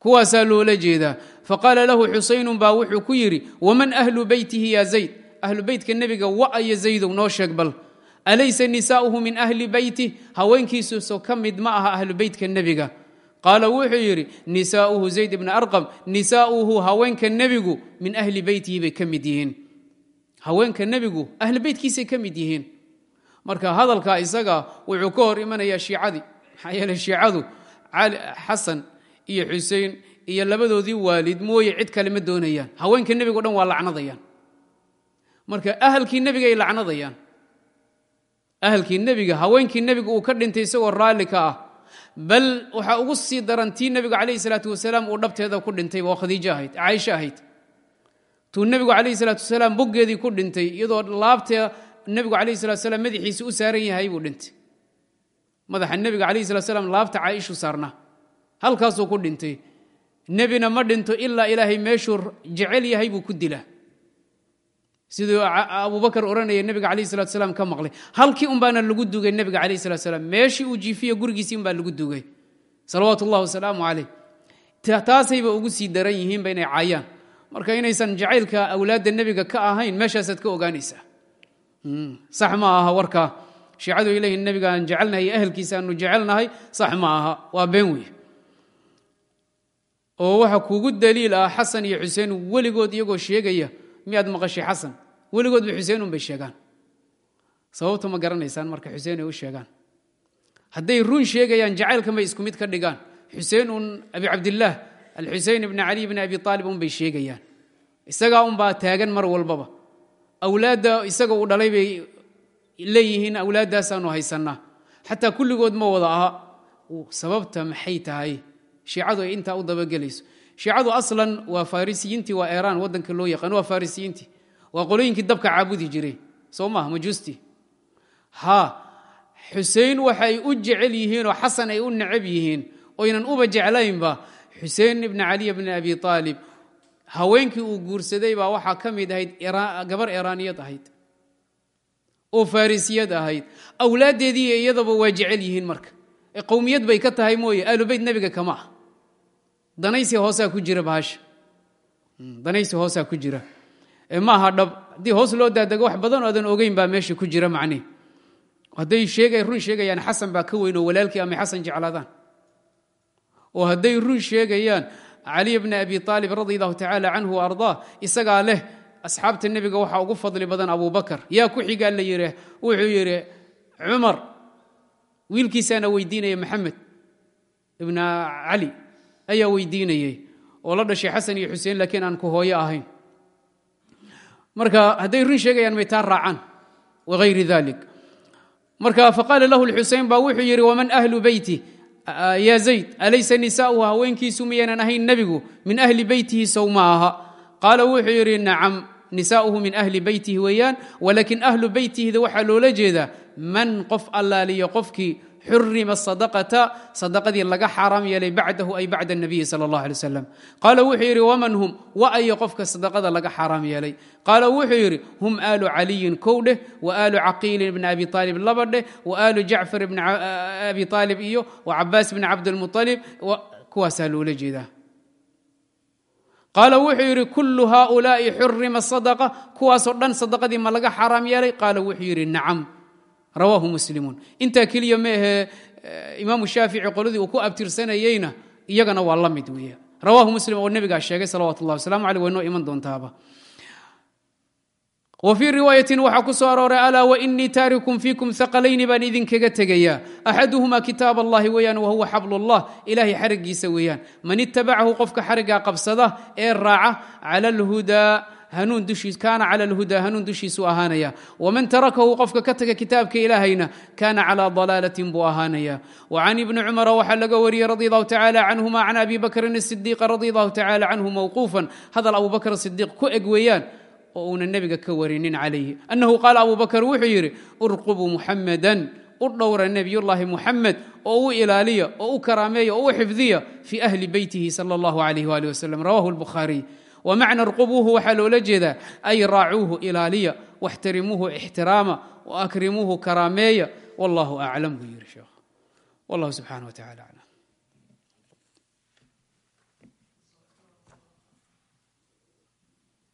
S1: Kuwaasaa loola jeedaa. Faqaala lahu xusaynun baa wuxuu ku yidhi waman ahlu beytihi ya zayd? Ahlu beytka nebiga wa'aya zaydow noo sheeg bal. Alaysa nisaa'uhu min ahli beyti? Haweenkiisuso ka mid ma aha ahlu qaala wuxuu yidhi nisaa'uhu zayd ibna arqam nisaa'uhu haweenka nebigu min ahli beytihi bay ka mid yihiin. Haweenka nebigu ahlu beytkiisay ka mid yihiin. Marka hadalka isaga wuxuu ka hor imanayaa shiicadii maxaa yeele shiicadu xasan iyo xusein iyo labadoodii waalid mooye cid kale ma doonayaan. Haweenka nebigo dhan waa lacnadayaan. Marka ahalkii nebiga ay lacnadayaan. Ahalkii nebiga haweenkii nebiga uu ka bal waxaa ugu sii daran tii nebiga calayhi salaatu wasalaam uu dhabteeda ku dhintay oo khadiijo ahayd caaisho ahayd. Tuu nebigu calayhi salaatu wasalaam boggeedii ku dhintay iyadoo laabtee nebigu calayhi salatu wasalaam madaxiisa u saaran yahay buu dhintay. Madaxa nebiga calayhi salatu wasalaam laabta caaishu saarna halkaasuu ku dhintay. Nebina ma dhinto ilaa ilaahay meeshuu jecel yahay buu ku dilaa siduu abubakar odhanaya nebiga calayhi salatu salaam ka maqlay. Halkii un lagu dugay nebiga calayhi salatu salaam meeshii uu jiifiyo gurigiisii un lagu dugay. Salawaatu ullahi wasalaamu calayh taasayba ugu sii daran yihiinba inay caayaan. Marka inaysan jacaylka awlaadda nebiga ka ahayn meeshaasaad ka ogaanaysaa. Sax ma aha warkaa shiicadu ay nebiga aan jecelnahay ahelkiisa aanu jecelnahay sax ma aha. Waa been wey oo waxa kugu daliil ah xasan iyo xuseen weligood iyagoo sheegaya miyaad maqashay xasan weligoodba xuseen un bay sheegaan. Sababta ma garanaysaan marka xuseen ay u sheegaan. Hadday run sheegayaan jacaylka may isku mid ka dhigaan. Xuseen un abi cabdillaah alxusein ibni cali bni abi aalib un sheegayaan. Isagaa unbaa taagan mar walbaba. Awlaadda isaga uu dhalay bay leeyihiin awlaaddaasaanu haysannaa. Xataa kulligood ma wada aha. Sababta maxay tahay? Shiicadu ay intaa u dabagelayso. Shiicadu aslan waa farisiyiintii waa eraan waddanka loo yaqaan waa farisiyiintii waa qolooyinkii dabka caabudi jiray. Soo maha majuusti ha xusein waxay u jecel yihiinoo xasan ay u necab yihiin oynan uba jeclaynba. Xuseen ibni caliy bni abi aalib haweenkii uu guursaday baa waxaa ka mid ahayd gabar eraaniyad ahayd. Oo farisiyad ahayd. Awlaaddeedii iyadaba waa jecel yihiin marka. Qowmiyad bay ka tahay mooye aalubeyt nebiga kama danaysi hoosaa ku jira bahasha. Danaysi hoosaa ku jira maaha dhab. Haddii hoos loo daadego wax badan oo adan ogeyn baa meesha ku jira macnihi hadday run sheegayaan xasan baa ka weyn oo walaalkii amay xasan jeclaadaan. Oo hadday run sheegayaan caliy bna abi aalib radi allahu tacaala canhu ardaa isagaa leh asxaabta nebiga waxaa ugu fadli badan abubakar yaa ku xigaa la yidhi wuxuu yidhi cumar wiilkiisaana weydiinaya maxamed ibna cali ayaa weydiinayey oo la dhashay xasan iyo xuseen laakiin aan ku hooyo ahayn marka hadday run sheegayaan may taa raacaan wagayri dalik marka faqaala lahu lxusein baa wuxuu yidhi waman ahlu beyti ya zayd alaysa nisaa'uhu haweenkiisu miyaynan ahayn nebigu? Min ahli beytihi sow ma aha. Qaala wuxuu yidhi nacam nisaa'uhu min ahli beytihi weeyaan walakin ahlu beytihida waxaa loola jeedaa man qof allaaliyo qofkii xurima sadaqata sadaqadii laga xaaraam yeelay bacdahu ay bacda nabiyi sal allah alay wasalam qaala wuxuu yidhi waman hum wa ayo qofka sadaqada laga xaaraam yeelay. qaala wuxuu yidhi hum aalu caliyin kow dheh wa aalu caqiilin bni abi aalib laba dheh wa aalu jacfar bni abi aalib iyo wa cabaas bni cabdilmualib kuwaasaa loola jeedaa qaala wuxuu yidhi kullu haaulaa'i xurima sadaqa kuwaasoo dhan sadaqadii ma laga xaaraam yeelay. qaala wuxuu yidhi nacam rawaahu muslimuun intaa keliya ma ahee imaamu shaafici qoladii uu ku abtirsanayeyna iyagana waa la mid weya rawaahu muslim oo nebigaa sheegay salawat ullahi waslamu aleyh way noo iman doontaaba. Wa fii riwaayatin waxaa ku soo arooray alaa wainii taarikun fiikum haqalayni baan idinkaga tegayaa. Axaduhuma kitaab allahi weeyaan wa huwa xablullah. Ilaahay xarigiisa weeyaan. Man itabacahu qofka xarigaa qabsada ee raaca cala alhudaa hanuun dushiis kaana cala alhudaa hanuun dushiisu ahaanaya. Waman tarakahu qofka ka taga kitaabka ilaahayna kaana calaa dalaalatin buu ahaanaya. Wa can ibni cumara waxaa laga wariyey radi allahu tacala canhuma can abi bakrin sidiiqa radi allahu tacala canhu mawquufan. Hadal abu bakr sidiiq ku eg weeyaan oo uuna nebiga ka warinin calayhi. Annahu qaala abu bakr wuxuu yidhi urqubuu muxamadan u dhowra nebiyullaahi muxamed oo u ilaaliya oo u karaameeya oo u xifdiya fii ahli beytihi sala allahu alayh waalih wasalam rawahu lbukhaariy wmacna rqubuuhu waxaa loola jeedaa ay raacuuhu ilaaliya waxtarimuuhu ixtiraama waakrimuuhu karaameeya wallahu aclam buu yidhi sheekh wallahu subxana wa tacala aclam